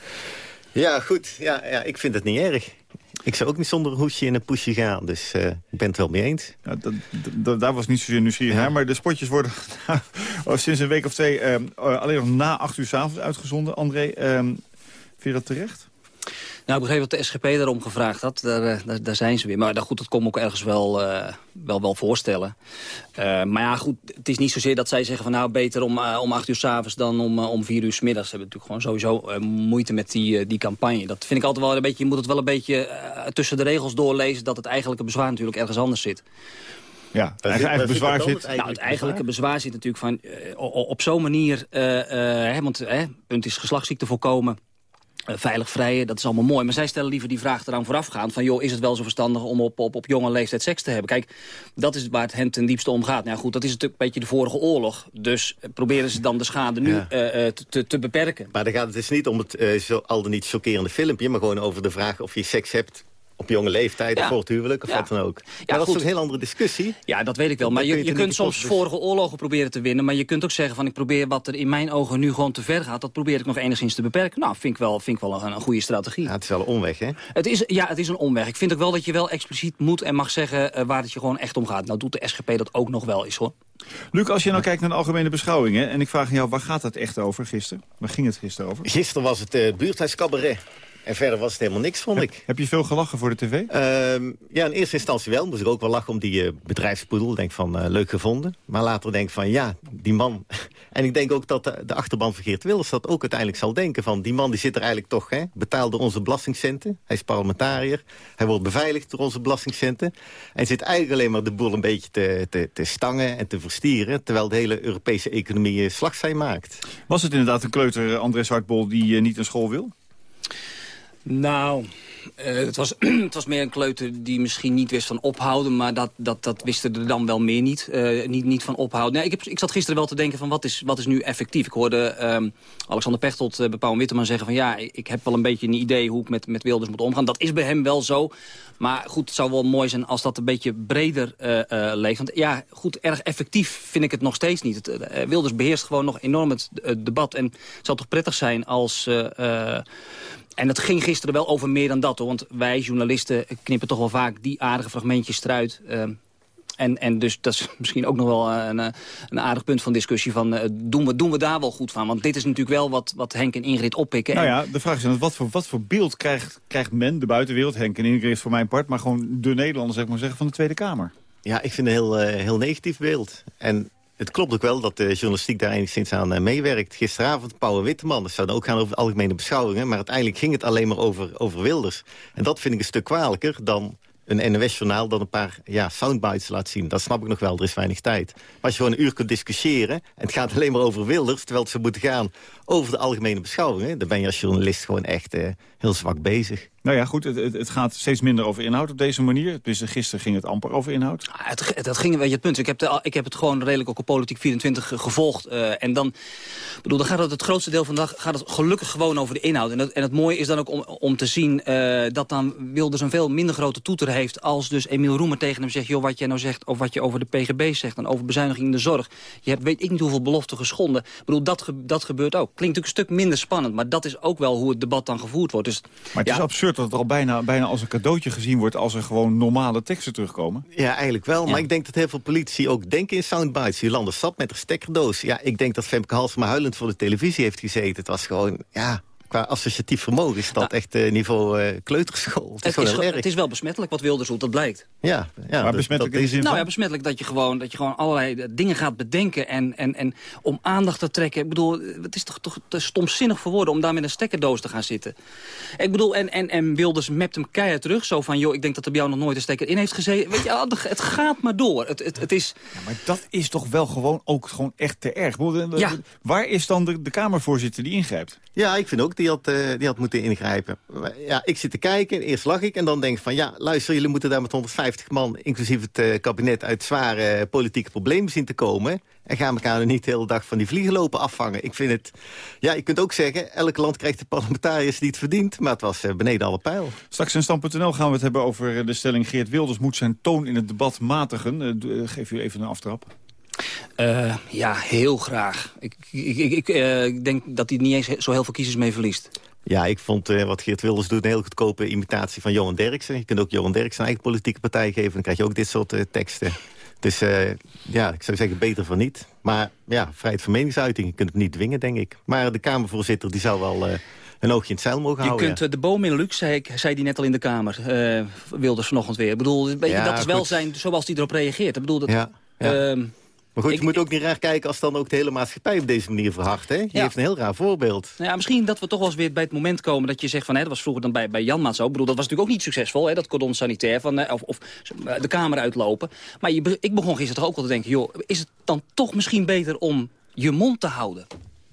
ja, goed. Ja, ja, ik vind het niet erg. Ik zou ook niet zonder een hoesje in een poesje gaan, dus uh, ik ben het wel mee eens. Ja, dat, dat, daar was niet zozeer nieuwsgierig naar, maar de spotjes worden <laughs> sinds een week of twee uh, alleen nog na acht uur s'avonds uitgezonden. André, uh, vind je dat terecht? Nou, ik begreep dat de SGP daarom gevraagd had. Daar, daar, daar zijn ze weer. Maar goed, dat kon me ook ergens wel, uh, wel, wel voorstellen. Uh, maar ja, goed, het is niet zozeer dat zij zeggen van... nou, beter om, uh, om acht uur s'avonds dan om, om vier uur s middags. Ze hebben natuurlijk gewoon sowieso moeite met die, die campagne. Dat vind ik altijd wel een beetje... Je moet het wel een beetje tussen de regels doorlezen... dat het eigenlijke bezwaar natuurlijk ergens anders zit. Ja, het eigen bezwaar zit... Het nou, het eigenlijke bezwaar zit natuurlijk van... op zo'n manier... Hè, want punt is geslachtsziekte voorkomen veilig vrijen, dat is allemaal mooi. Maar zij stellen liever die vraag eraan voorafgaand... van joh, is het wel zo verstandig om op, op, op jonge leeftijd seks te hebben? Kijk, dat is waar het hen ten diepste om gaat. Nou goed, dat is natuurlijk een beetje de vorige oorlog. Dus proberen ze dan de schade nu ja. uh, te, te, beperken. Maar dan gaat het dus niet om het uh, zo, al dan niet chockerende filmpje... maar gewoon over de vraag of je seks hebt op jonge leeftijd, ja. voor het huwelijk of ja. wat dan ook. Ja, maar dat goed. is een heel andere discussie. Ja, dat weet ik wel. Maar je, je, je kunt soms vorige oorlogen proberen te winnen... maar je kunt ook zeggen van ik probeer wat er in mijn ogen nu gewoon te ver gaat... dat probeer ik nog enigszins te beperken. Nou, vind ik wel, vind ik wel een, een goede strategie. Ja, het is wel een omweg, hè? Het is, ja, het is een omweg. Ik vind ook wel dat je wel expliciet moet en mag zeggen... Uh, waar het je gewoon echt om gaat. Nou doet de SGP dat ook nog wel eens, hoor. Luc, als je nou kijkt naar de algemene beschouwingen... en ik vraag jou, waar gaat het echt over gisteren? Waar ging het gisteren over? Gisteren was het uh, buurthuiscabaret. En verder was het helemaal niks, vond ik. Heb je veel gelachen voor de tv? Uh, ja, in eerste instantie wel. Moest ik ook wel lachen om die uh, bedrijfspoedel. Denk van, uh, leuk gevonden. Maar later denk van, ja, die man... <laughs> en ik denk ook dat de, de achterban van Geert Wilders dat ook uiteindelijk zal denken. Van, die man die zit er eigenlijk toch, hè, betaald door onze belastingcenten. Hij is parlementariër. Hij wordt beveiligd door onze belastingcenten. En zit eigenlijk alleen maar de boel een beetje te, te, te stangen en te verstieren. Terwijl de hele Europese economie uh, slagzij maakt. Was het inderdaad een kleuter, André Zwartbol, die niet naar school wil? Nou, uh, het, was, <clears throat> het was meer een kleuter die misschien niet wist van ophouden... maar dat, dat, dat wisten er dan wel meer niet, uh, niet, niet van ophouden. Nee, ik, heb, ik zat gisteren wel te denken van wat is, wat is nu effectief. Ik hoorde um, Alexander Pechtold uh, bij Pauw Witteman zeggen van... ja, ik heb wel een beetje een idee hoe ik met, met Wilders moet omgaan. Dat is bij hem wel zo. Maar goed, het zou wel mooi zijn als dat een beetje breder leeft. Want ja, goed, erg effectief vind ik het nog steeds niet. Wilders beheerst gewoon nog enorm het debat. En het zou toch prettig zijn als... En het ging gisteren wel over meer dan dat, hoor. Want wij journalisten knippen toch wel vaak die aardige fragmentjes eruit... Uh, en, en dus dat is <laughs> misschien ook nog wel een, een aardig punt van discussie van uh, doen, we, doen we daar wel goed van? Want dit is natuurlijk wel wat, wat Henk en Ingrid oppikken. Nou ja, de vraag is dan, wat voor, wat voor beeld krijgt, krijgt men, de buitenwereld, Henk en Ingrid voor mijn part, maar gewoon de Nederlanders, zeg maar zeggen, van de Tweede Kamer? Ja, ik vind een heel, uh, heel negatief beeld. En het klopt ook wel dat de journalistiek daar enigszins aan uh, meewerkt. Gisteravond Pauw Witteman, dat zou ook gaan over algemene beschouwingen... maar uiteindelijk ging het alleen maar over, over Wilders. En dat vind ik een stuk kwalijker dan een NOS-journaal dat een paar ja, soundbites laat zien. Dat snap ik nog wel, er is weinig tijd. Maar als je gewoon een uur kunt discussiëren... en het gaat alleen maar over Wilders... terwijl het zou moeten gaan over de algemene beschouwingen... dan ben je als journalist gewoon echt uh, heel zwak bezig. Nou ja, goed, het, het, gaat steeds minder over inhoud op deze manier. Dus gisteren ging het amper over inhoud. Ah, het, dat ging, weet je, het punt. Ik heb, de, ik heb het gewoon redelijk ook op Politiek 24 gevolgd. Uh, en dan, bedoel, dan gaat het het grootste deel van de dag gaat het gelukkig gewoon over de inhoud. En, dat, en het mooie is dan ook om, om te zien uh, dat dan Wilders een veel minder grote toeter heeft... als dus Emiel Roemer tegen hem zegt... joh, wat jij nou zegt, of wat je over de PGB zegt... en over bezuiniging in de zorg. Je hebt weet ik niet hoeveel beloften geschonden. Ik bedoel, dat, dat gebeurt ook. Klinkt natuurlijk een stuk minder spannend... maar dat is ook wel hoe het debat dan gevoerd wordt. Dus, maar het is absurd dat het al bijna, bijna als een cadeautje gezien wordt... als er gewoon normale teksten terugkomen. Ja, eigenlijk wel. Ja. Maar ik denk dat heel veel politici ook denken in soundbites. Jolanda zat met een stekkerdoos. Ja, ik denk dat Femke Halsema huilend voor de televisie heeft gezeten. Het was gewoon, ja, qua associatief vermogen is dat echt eh, niveau eh, kleuterschool. Het is Het is, het is wel besmettelijk wat Wilders doet, dat blijkt. Ja, ja Maar besmettelijk dat in de zin Nou van... ja, besmettelijk dat je gewoon, dat je gewoon allerlei eh, dingen gaat bedenken... En, en, en om aandacht te trekken. Ik bedoel, het is toch, toch te stomzinnig voor woorden... om daar met een stekkerdoos te gaan zitten. Ik bedoel, en, en, en Wilders mept hem keihard terug. Zo van, joh, ik denk dat er bij jou nog nooit een stekker in heeft gezeten. Weet je, het gaat maar door. Het, het, het is... Ja, maar dat is toch wel gewoon ook gewoon echt te erg. Bedoel, Ja. Waar is dan de, de Kamervoorzitter die ingrijpt? Ja, ik vind ook die had, eh, die had moeten ingrijpen. Ja, ik zit te kijken, eerst lag ik en dan denk ik van... ja, luister, jullie moeten daar met 150 man... inclusief het eh, kabinet uit zware eh, politieke problemen zien te komen... en gaan elkaar niet de hele dag van die vliegen lopen afvangen. Ik vind het... Ja, je kunt ook zeggen, elk land krijgt de parlementariërs die het verdient... maar het was beneden alle pijl. Straks in Stand.nl gaan we het hebben over de stelling... Geert Wilders moet zijn toon in het debat matigen. Geef u even een aftrap. Eh, ja, heel graag. Ik, ik, ik, ik, eh, ik denk dat hij niet eens zo heel veel kiezers mee verliest. Ja, ik vond eh, wat Geert Wilders doet een heel goedkope imitatie van Johan Derksen. Je kunt ook Johan Derksen zijn eigen politieke partij geven. Dan krijg je ook dit soort teksten. Dus ja, ik zou zeggen beter van niet. Maar ja, vrijheid van meningsuiting, je kunt het niet dwingen, denk ik. Maar de Kamervoorzitter die zou wel een oogje in het zeil mogen Je houden. kunt eh, de boom in luxe, zei, zei die net al in de Kamer. eh Wilders vanochtend weer. Ik bedoel, je, Ja, dat is wel goed. zijn zoals hij erop reageert. Ik bedoel, dat, Ja, ja. Maar goed, ik- je moet ook niet raar kijken als dan ook de hele maatschappij op deze manier verhardt. Hè? Je Ja. heeft een heel raar voorbeeld. Nou ja, misschien dat we toch wel eens weer bij het moment komen dat je zegt van... Hè, dat was vroeger dan bij, bij Janmaat zo. Ik bedoel, dat was natuurlijk ook niet succesvol, hè, dat cordon sanitair. Van, eh, of, of eh, de kamer uitlopen. Maar je, ik begon gisteren toch ook wel te denken... joh, is het dan toch misschien beter om je mond te houden?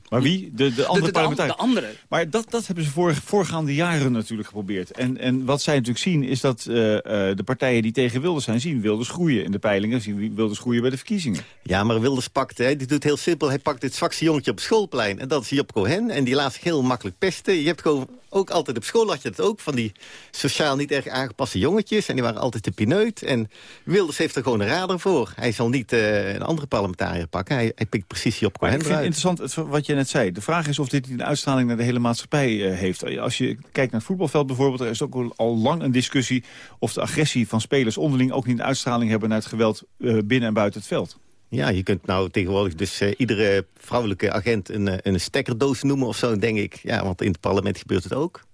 Maar wie? De, de andere de, de, andere. Maar dat, dat hebben ze voor, voorgaande jaren natuurlijk geprobeerd. En, en wat zij natuurlijk zien is dat eh, eh, de partijen die tegen Wilders zijn... zien Wilders groeien in de peilingen, zien Wilders groeien bij de verkiezingen. Ja, maar Wilders pakt, hè, die doet heel simpel. Hij pakt het zwakste jongetje op het schoolplein. En dat is Job Cohen. En die laat zich heel makkelijk pesten. Je hebt gewoon, ook altijd op school had je het ook, van die sociaal niet erg aangepaste jongetjes. En die waren altijd te pineut. En Wilders heeft er gewoon een radar voor. Hij zal niet eh, een andere parlementariër pakken. Hij, hij pikt precies Job Maar Cohen ik vind het interessant het- wat je net zei. De vraag is of dit een uitstraling naar de hele maatschappij eh, heeft. Als je kijkt naar het voetbalveld bijvoorbeeld... er is ook al- al lang een discussie of de agressie van spelers onderling... ook niet een uitstraling hebben naar het geweld eh, binnen en buiten het veld. Ja, je kunt nou tegenwoordig dus eh, iedere vrouwelijke agent een, eh, een stekkerdoos noemen of zo, denk ik. Ja, want in het parlement gebeurt het ook.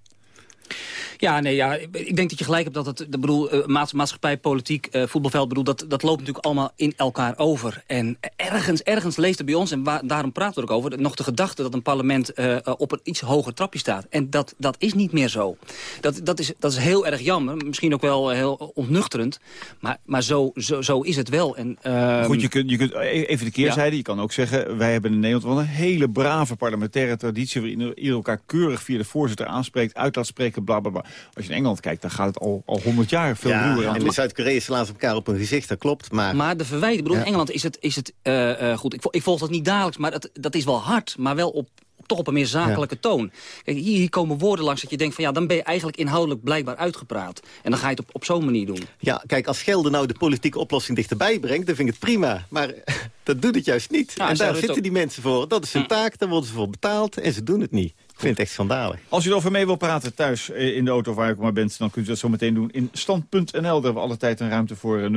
Ja, nee, ja, ik denk dat je gelijk hebt dat het, ik bedoel, eh, maats- maatschappij, politiek, eh, voetbalveld, bedoel, dat, dat loopt natuurlijk allemaal in elkaar over. En ergens, ergens leeft er bij ons, en waar- daarom praten we er ook over, nog de gedachte dat een parlement eh, op een iets hoger trapje staat. En dat, dat is niet meer zo. Dat, dat, is, dat is heel erg jammer, misschien ook wel heel ontnuchterend, maar, maar zo, zo, zo is het wel. En, ehm, Goed, je kunt, je kunt e- even de keerzijde. Je kan ook zeggen, wij hebben in Nederland wel een hele brave parlementaire traditie... waarin ieder elkaar keurig via de voorzitter aanspreekt, uit laat spreken, bla bla bla. Als je in Engeland kijkt, dan gaat het al, al 100 jaar veel Ja, aan en in Zuid-Korea slaan ze elkaar op hun gezicht, dat klopt. Maar, Maar de verwijten, ik bedoel, Ja. in Engeland is het, is het eh, eh, goed. Ik, ik volg dat niet dagelijks, maar dat, dat is wel hard. Maar wel op, toch op een meer zakelijke toon. Kijk, hier, hier komen woorden langs dat je denkt van ja, dan ben je eigenlijk inhoudelijk blijkbaar uitgepraat. En dan ga je het op, op zo'n manier doen. Ja, kijk, als gelden nou de politieke oplossing dichterbij brengt... dan vind ik het prima. Maar <laughs> dat doet het juist niet. Ja, en daar zitten ook- die mensen voor. Dat is hun taak, daar worden ze voor betaald. En ze doen het niet. Ik vind het echt schandalig. Als u erover mee wil praten thuis eh, in de auto waar u ook maar bent... dan kunt u dat zo meteen doen in stand.nl. Daar hebben we alle tijd en ruimte voor eh,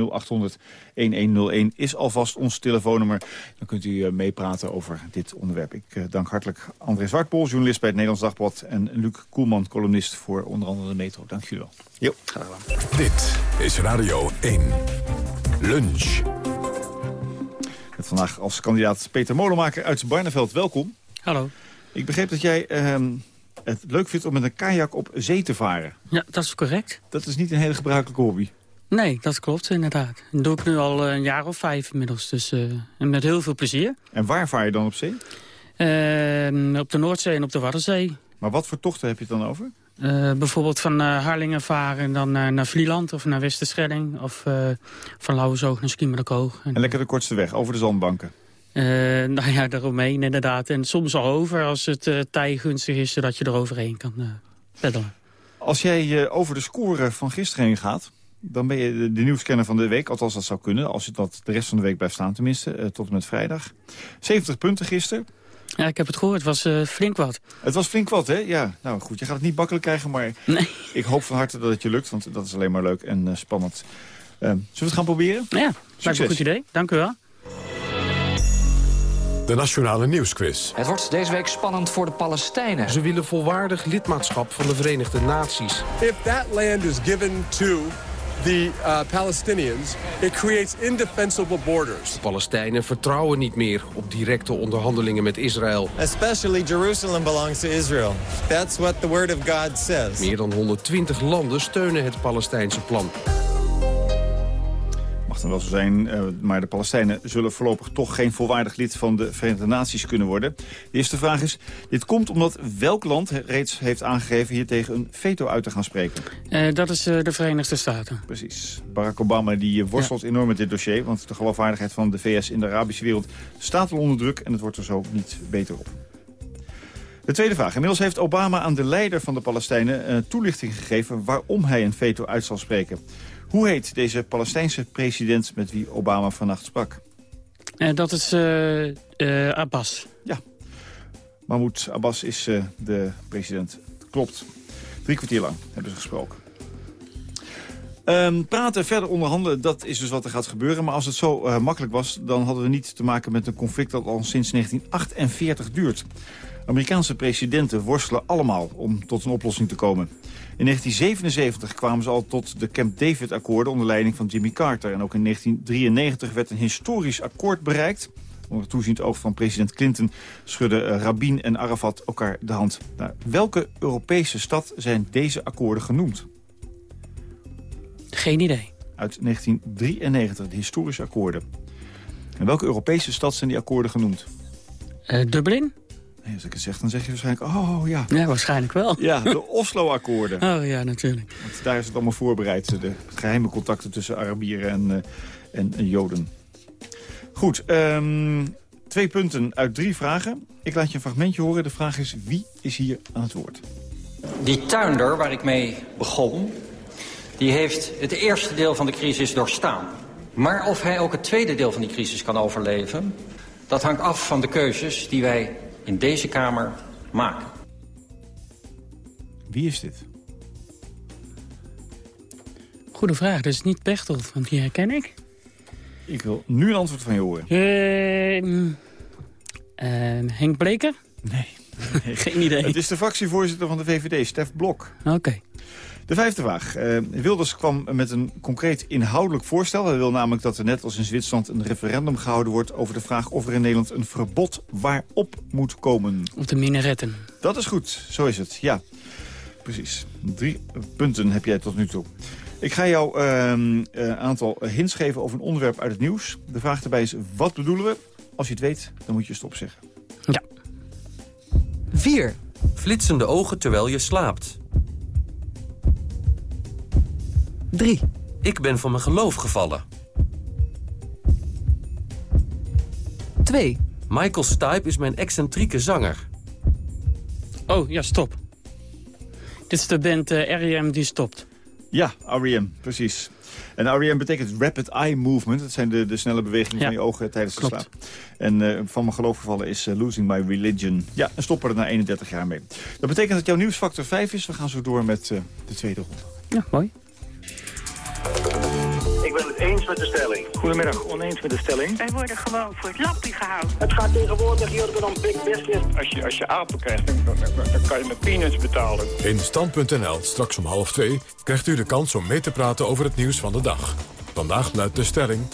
0800-1101 is alvast ons telefoonnummer. Dan kunt u eh, meepraten over dit onderwerp. Ik eh, dank hartelijk André Zwartpol, journalist bij het Nederlands Dagblad... en Luc Koelman, columnist voor onder andere de Metro. Dank jullie wel. Jo. Dit is Radio 1. Lunch. Met vandaag als kandidaat Peter Molenmaker uit Barneveld. Welkom. Hallo. Ik begreep dat jij ehm, het leuk vindt om met een kajak op zee te varen. Ja, dat is correct. Dat is niet een hele gebruikelijke hobby. Nee, dat klopt inderdaad. Dat doe ik nu al een jaar of vijf inmiddels. Dus, eh, en met heel veel plezier. En waar vaar je dan op zee? Eh, op de Noordzee en op de Waddenzee. Maar wat voor tochten heb je het dan over? Eh, bijvoorbeeld van eh, Harlingen varen en dan naar Vlieland of naar Westerschelling. Of van Lauwersoog naar Schiermonnikoog. En, En lekker de kortste weg, over de zandbanken. Eh, <laughs> nou ja, daaromheen inderdaad. En soms al over als het eh tij gunstig is, zodat je er overheen kan eh peddelen. Als jij over de score van gisteren heen gaat... dan ben je de, de nieuwscanner van de week. Althans, dat zou kunnen. Als je dat de rest van de week blijft staan tenminste. tot en met vrijdag. 70 punten gisteren. Ja, ik heb het gehoord. Het was flink wat. Het was flink wat, hè? Ja, nou goed. Je gaat het niet makkelijk krijgen, maar Nee. ik hoop van harte dat het je lukt. Want dat is alleen maar leuk en spannend. Eh, zullen we het gaan proberen? Ja, lijkt me Succes. een goed idee. Dank u wel. De Nationale Nieuwsquiz. Het wordt deze week spannend voor de Palestijnen. Ze willen volwaardig lidmaatschap van de Verenigde Naties. If that land is given to the uh, Palestinians, it creates indefensible borders. De Palestijnen vertrouwen niet meer op directe onderhandelingen met Israël. Especially Jerusalem belongs to Israel. That's what the word of God says. Meer dan 120 landen steunen het Palestijnse plan. Mag dan wel zo zijn, uh, maar de Palestijnen zullen voorlopig toch geen volwaardig lid van de Verenigde Naties kunnen worden. De eerste vraag is, dit komt omdat welk land reeds heeft aangegeven hier tegen een veto uit te gaan spreken? Uh, dat is uh, de Verenigde Staten. Precies. Barack Obama die worstelt ja. enorm met dit dossier, want de geloofwaardigheid van de VS in de Arabische wereld staat al onder druk en het wordt er zo niet beter op. De tweede vraag. Inmiddels heeft Obama aan de leider van de Palestijnen toelichting gegeven waarom hij een veto uit zal spreken. Hoe heet deze Palestijnse president met wie Obama vannacht sprak? Uh, dat is uh, uh, Abbas. Ja. Mahmoud Abbas is de president. Klopt. Drie kwartier lang hebben ze gesproken. Um, praten, verder onderhandelen, dat is dus wat er gaat gebeuren. Maar als het zo makkelijk was, dan hadden we niet te maken met een conflict dat al sinds 1948 duurt. Amerikaanse presidenten worstelen allemaal om tot een oplossing te komen. In 1977 kwamen ze al tot de Camp David-akkoorden onder leiding van Jimmy Carter. En ook in 1993 werd een historisch akkoord bereikt. Onder toeziend oog van president Clinton schudden Rabin en Arafat elkaar de hand. Nou, welke Europese stad zijn deze akkoorden genoemd? Geen idee. Uit 1993, de historische akkoorden. En welke Europese stad zijn die akkoorden genoemd? Uh, Dublin? Nee, als ik het zeg, dan zeg je waarschijnlijk, oh ja. Ja, waarschijnlijk wel. Ja, de <laughs> Oslo-akkoorden. Oh ja, natuurlijk. Want daar is het allemaal voorbereid, de geheime contacten tussen Arabieren en, uh, en, en, Joden. Goed, um, twee punten uit drie vragen. Ik laat je een fragmentje horen. De vraag is, wie is hier aan het woord? Die tuinder waar ik mee begon, die heeft het eerste deel van de crisis doorstaan. Maar of hij ook het tweede deel van die crisis kan overleven... dat hangt af van de keuzes die wij in deze Kamer maken. Wie is dit? Goede vraag. Dat is niet Pechtold, want die herken ik. Ik wil nu een antwoord van je horen. Uh, uh, Henk Bleker? Nee. <laughs> Geen idee. Het is de fractievoorzitter van de VVD, Stef Blok. Oké. Okay. De vijfde vraag. Uh, Wilders kwam met een concreet inhoudelijk voorstel. Hij wil namelijk dat er net als in Zwitserland een referendum gehouden wordt... over de vraag of er in Nederland een verbod waarop moet komen. Op de minaretten. Dat is goed, zo is het, ja. Precies. Drie punten heb jij tot nu toe. Ik ga jou een uh, aantal hints geven over een onderwerp uit het nieuws. De vraag erbij is, wat bedoelen we? Als je het weet, dan moet je stop zeggen. Ja. 4. Flitsende ogen terwijl je slaapt. 3. Ik ben van mijn geloof gevallen. 2. Michael Stipe is mijn excentrieke zanger. Oh, ja, stop. Dit is de band uh, R.E.M. die stopt. Ja, R.E.M., precies. En R.E.M. betekent Rapid Eye Movement. Dat zijn de, de snelle bewegingen ja. van je ogen tijdens de slaap. En uh, van mijn geloof gevallen is uh, Losing My Religion. Ja, en stoppen er na 31 jaar mee. Dat betekent dat jouw nieuwsfactor 5 is. We gaan zo door met uh, de tweede ronde. Ja, mooi. Ik ben het eens met de stelling. Goedemiddag, oneens met de stelling. Wij worden gewoon voor het lappie gehouden. Het gaat tegenwoordig hier om big business. Als je, als je apen krijgt, dan, dan, dan kan je met peanuts betalen. In Stand.nl, straks om half twee, krijgt u de kans om mee te praten over het nieuws van de dag. Vandaag luidt de stelling...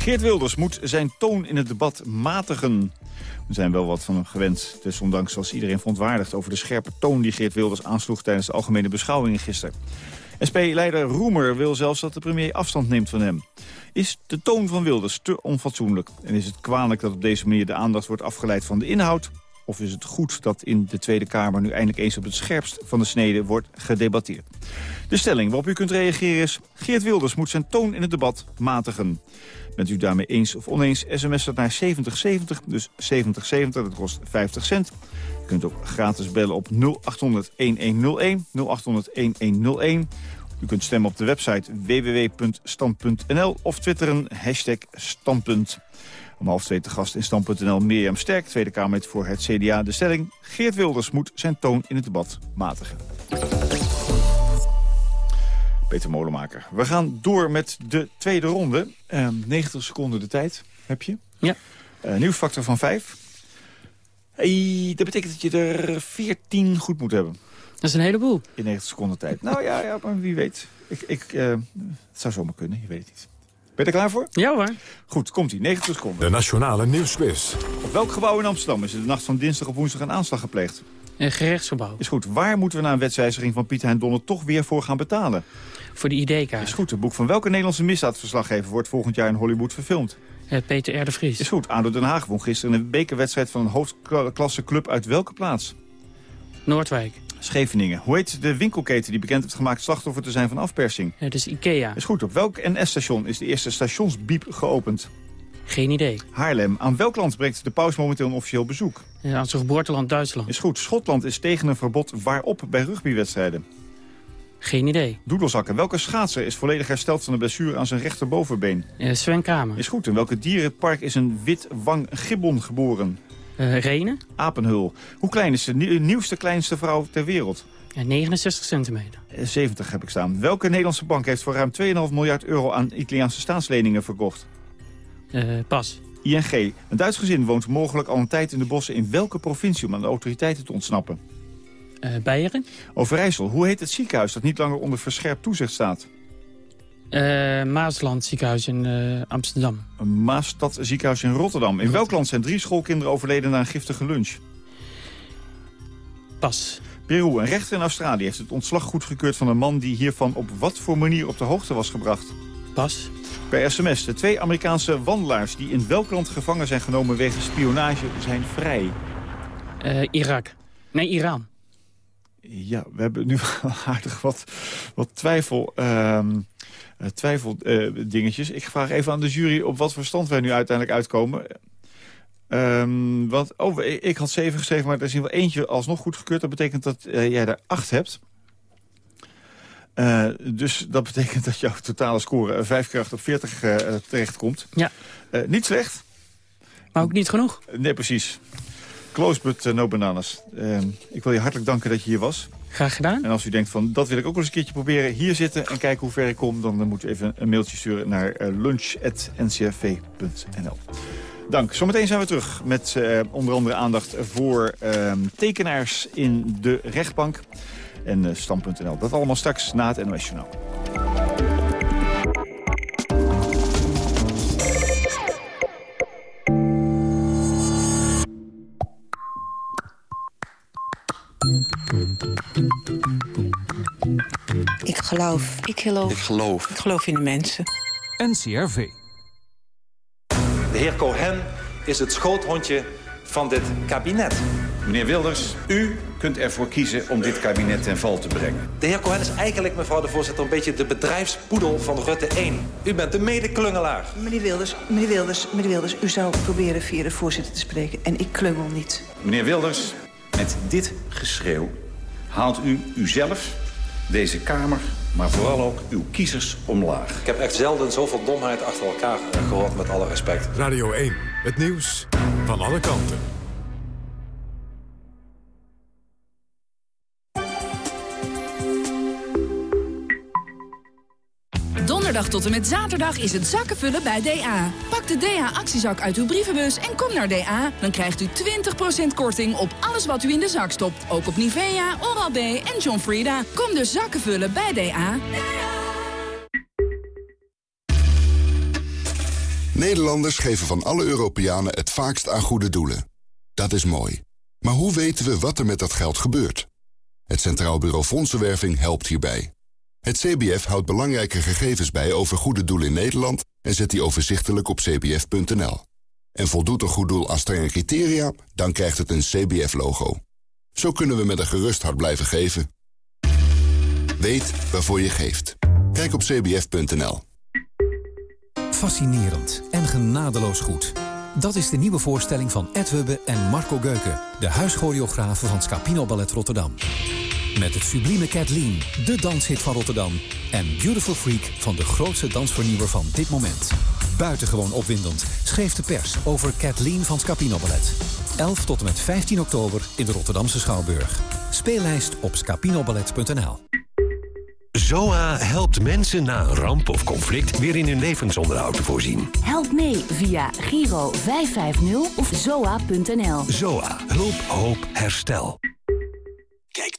Geert Wilders moet zijn toon in het debat matigen. We zijn wel wat van hem gewend, desondanks zoals iedereen verontwaardigd... over de scherpe toon die Geert Wilders aansloeg tijdens de algemene beschouwingen gisteren. SP-leider Roemer wil zelfs dat de premier afstand neemt van hem. Is de toon van Wilders te onfatsoenlijk? En is het kwalijk dat op deze manier de aandacht wordt afgeleid van de inhoud? Of is het goed dat in de Tweede Kamer nu eindelijk eens op het scherpst van de snede wordt gedebatteerd? De stelling waarop u kunt reageren is... Geert Wilders moet zijn toon in het debat matigen. Bent u daarmee eens of oneens, sms dat naar 7070, dus 7070, dat kost 50 cent. Kunt ook gratis bellen op 0800-1101, 0800-1101. U kunt stemmen op de website www.stand.nl of twitteren hashtag standpunt. Om half twee te gast in Stand.nl Mirjam Sterk, Tweede Kamerlid voor het CDA. De stelling, Geert Wilders moet zijn toon in het debat matigen. Peter Molenmaker. We gaan door met de tweede ronde. Uh, 90 seconden de tijd heb je. Ja. Uh, nieuwsfactor van 5. Hey, dat betekent dat je er 14 goed moet hebben. Dat is een heleboel. In 90 seconden tijd. nou ja, ja, maar wie weet. Ik, ik, uh, het zou zomaar kunnen, je weet het niet. Ben je er klaar voor? Ja hoor. Goed, komt-ie. 90 seconden. De Nationale Nieuwsquiz. Op welk gebouw in Amsterdam is er de nacht van dinsdag op woensdag een aanslag gepleegd? Een gerechtsgebouw. Is goed. Waar moeten we na een wetswijziging van Pieter Hein Donner toch weer voor gaan betalen? Voor de ID-kaart. Is goed. Het boek van welke Nederlandse misdaadverslaggever wordt volgend jaar in Hollywood verfilmd? Uh, Peter R. de Vries. Is goed. ADO Den Haag won gisteren een bekerwedstrijd van een hoofdklasse club uit welke plaats? Noordwijk. Scheveningen. Hoe heet de winkelketen die bekend heeft gemaakt slachtoffer te zijn van afpersing? Het is Ikea. Is goed. Op welk NS-station is de eerste stationsbiep geopend? Geen idee. Haarlem. Aan welk land brengt de paus momenteel een officieel bezoek? Ja, aan zijn geboorteland Duitsland. Is goed. Schotland is tegen een verbod waarop bij rugbywedstrijden? Geen idee. Doedelzakken. Welke schaatser is volledig hersteld van de blessure aan zijn rechterbovenbeen? Uh, Sven Kramer. Is goed. In welke dierenpark is een wit wang gibbon geboren? Uh, Renen. Apenhul. Hoe klein is de nieuwste kleinste vrouw ter wereld? Ja, 69 centimeter. 70 heb ik staan. Welke Nederlandse bank heeft voor ruim 2,5 miljard euro aan Italiaanse staatsleningen verkocht? Pas. ING. Een Duits gezin woont mogelijk al een tijd in de bossen in welke provincie om aan de autoriteiten te ontsnappen? Uh, Beieren. Overijssel. Hoe heet het ziekenhuis dat niet langer onder verscherpt toezicht staat? Uh, Maasland ziekenhuis in uh, Amsterdam. Maastad ziekenhuis in Rotterdam. In welk land zijn drie schoolkinderen overleden na een giftige lunch? Pas. Peru, een rechter in Australië, heeft het ontslag goedgekeurd van een man die hiervan op wat voor manier op de hoogte was gebracht? Pas. Per sms, de twee Amerikaanse wandelaars die in welk land gevangen zijn genomen wegens spionage zijn vrij? Uh, Irak. Nee, Iran. Ja, we hebben nu <laughs> aardig wat, wat twijfel... Uh, twijfel uh, dingetjes. Ik vraag even aan de jury op wat voor stand wij nu uiteindelijk uitkomen. Um, want, oh, ik had zeven geschreven, maar er is in wel eentje alsnog goedgekeurd. Dat betekent dat uh, jij er acht hebt. Uh, dus dat betekent dat jouw totale score 5 keer 8 op 40 uh, terechtkomt. Ja. niet slecht. Maar ook niet genoeg. Nee, precies. Close but no bananas. Ehm, ik wil je hartelijk danken dat je hier was. Graag gedaan. En als u denkt van, dat wil ik ook wel eens een keertje proberen... hier zitten en kijken hoe ver ik kom... dan moet u even een mailtje sturen naar lunch.ncrv.nl. Dank. Zometeen zijn we terug met uh, onder andere aandacht voor uh, tekenaars in de rechtbank en uh, Stam.nl. Dat allemaal straks na het NOS Journaal. Ik geloof. Ik geloof. Ik geloof. Ik geloof in de mensen. NCRV. De heer Cohen is het schoothondje van dit kabinet. Meneer Wilders, u kunt ervoor kiezen om dit kabinet ten val te brengen. De heer Cohen is eigenlijk, mevrouw de voorzitter, een beetje de bedrijfspoedel van Rutte 1. U bent de medeklungelaar. Meneer Wilders, meneer Wilders, meneer Wilders, u zou proberen via de voorzitter te spreken. En ik klungel niet. Meneer Wilders, met dit geschreeuw haalt u uzelf, deze Kamer, maar vooral ook uw kiezers omlaag. Ik heb echt zelden zoveel domheid achter elkaar gehoord, met alle respect. Radio 1, het nieuws van alle kanten. Donderdag tot en met zaterdag is het zakkenvullen bij DA. Pak de DA-actiezak uit uw brievenbus en kom naar DA. Dan krijgt u 20% korting op alles wat u in de zak stopt. Ook op Nivea, Oral-B en John Frieda. Kom dus zakkenvullen bij DA. Nederlanders geven van alle Europeanen het vaakst aan goede doelen. Dat is mooi. Maar hoe weten we wat er met dat geld gebeurt? Het Centraal Bureau Fondsenwerving helpt hierbij. Het CBF houdt belangrijke gegevens bij over goede doelen in Nederland... en zet die overzichtelijk op cbf.nl. En voldoet een goed doel aan strenge criteria, dan krijgt het een CBF-logo. Zo kunnen we met een gerust hart blijven geven. Weet waarvoor je geeft. Kijk op cbf.nl. Fascinerend en genadeloos goed. Dat is de nieuwe voorstelling van Ed Hubbe en Marco Geuken... de huischoreografen van Scapino Ballet Rotterdam. Met het sublieme Kathleen, de danshit van Rotterdam... en Beautiful Freak van de grootste dansvernieuwer van dit moment. Buitengewoon opwindend schreef de pers over Kathleen van Scapino Ballet. 11 tot en met 15 oktober in de Rotterdamse Schouwburg. Speellijst op scapinoballet.nl ZOA helpt mensen na een ramp of conflict weer in hun levensonderhoud te voorzien. Help mee via Giro 550 of zoa.nl. ZOA. Hulp, hoop, herstel. Kijk,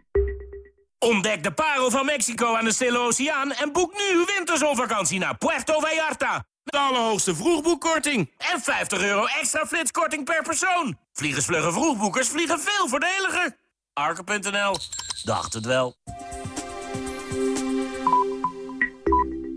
Ontdek de parel van Mexico aan de Stille Oceaan... en boek nu uw winterzonvakantie naar Puerto Vallarta. De allerhoogste vroegboekkorting. En 50 euro extra flitskorting per persoon. Vliegensvlugge vroegboekers vliegen veel voordeliger. Arke.nl. Dacht het wel.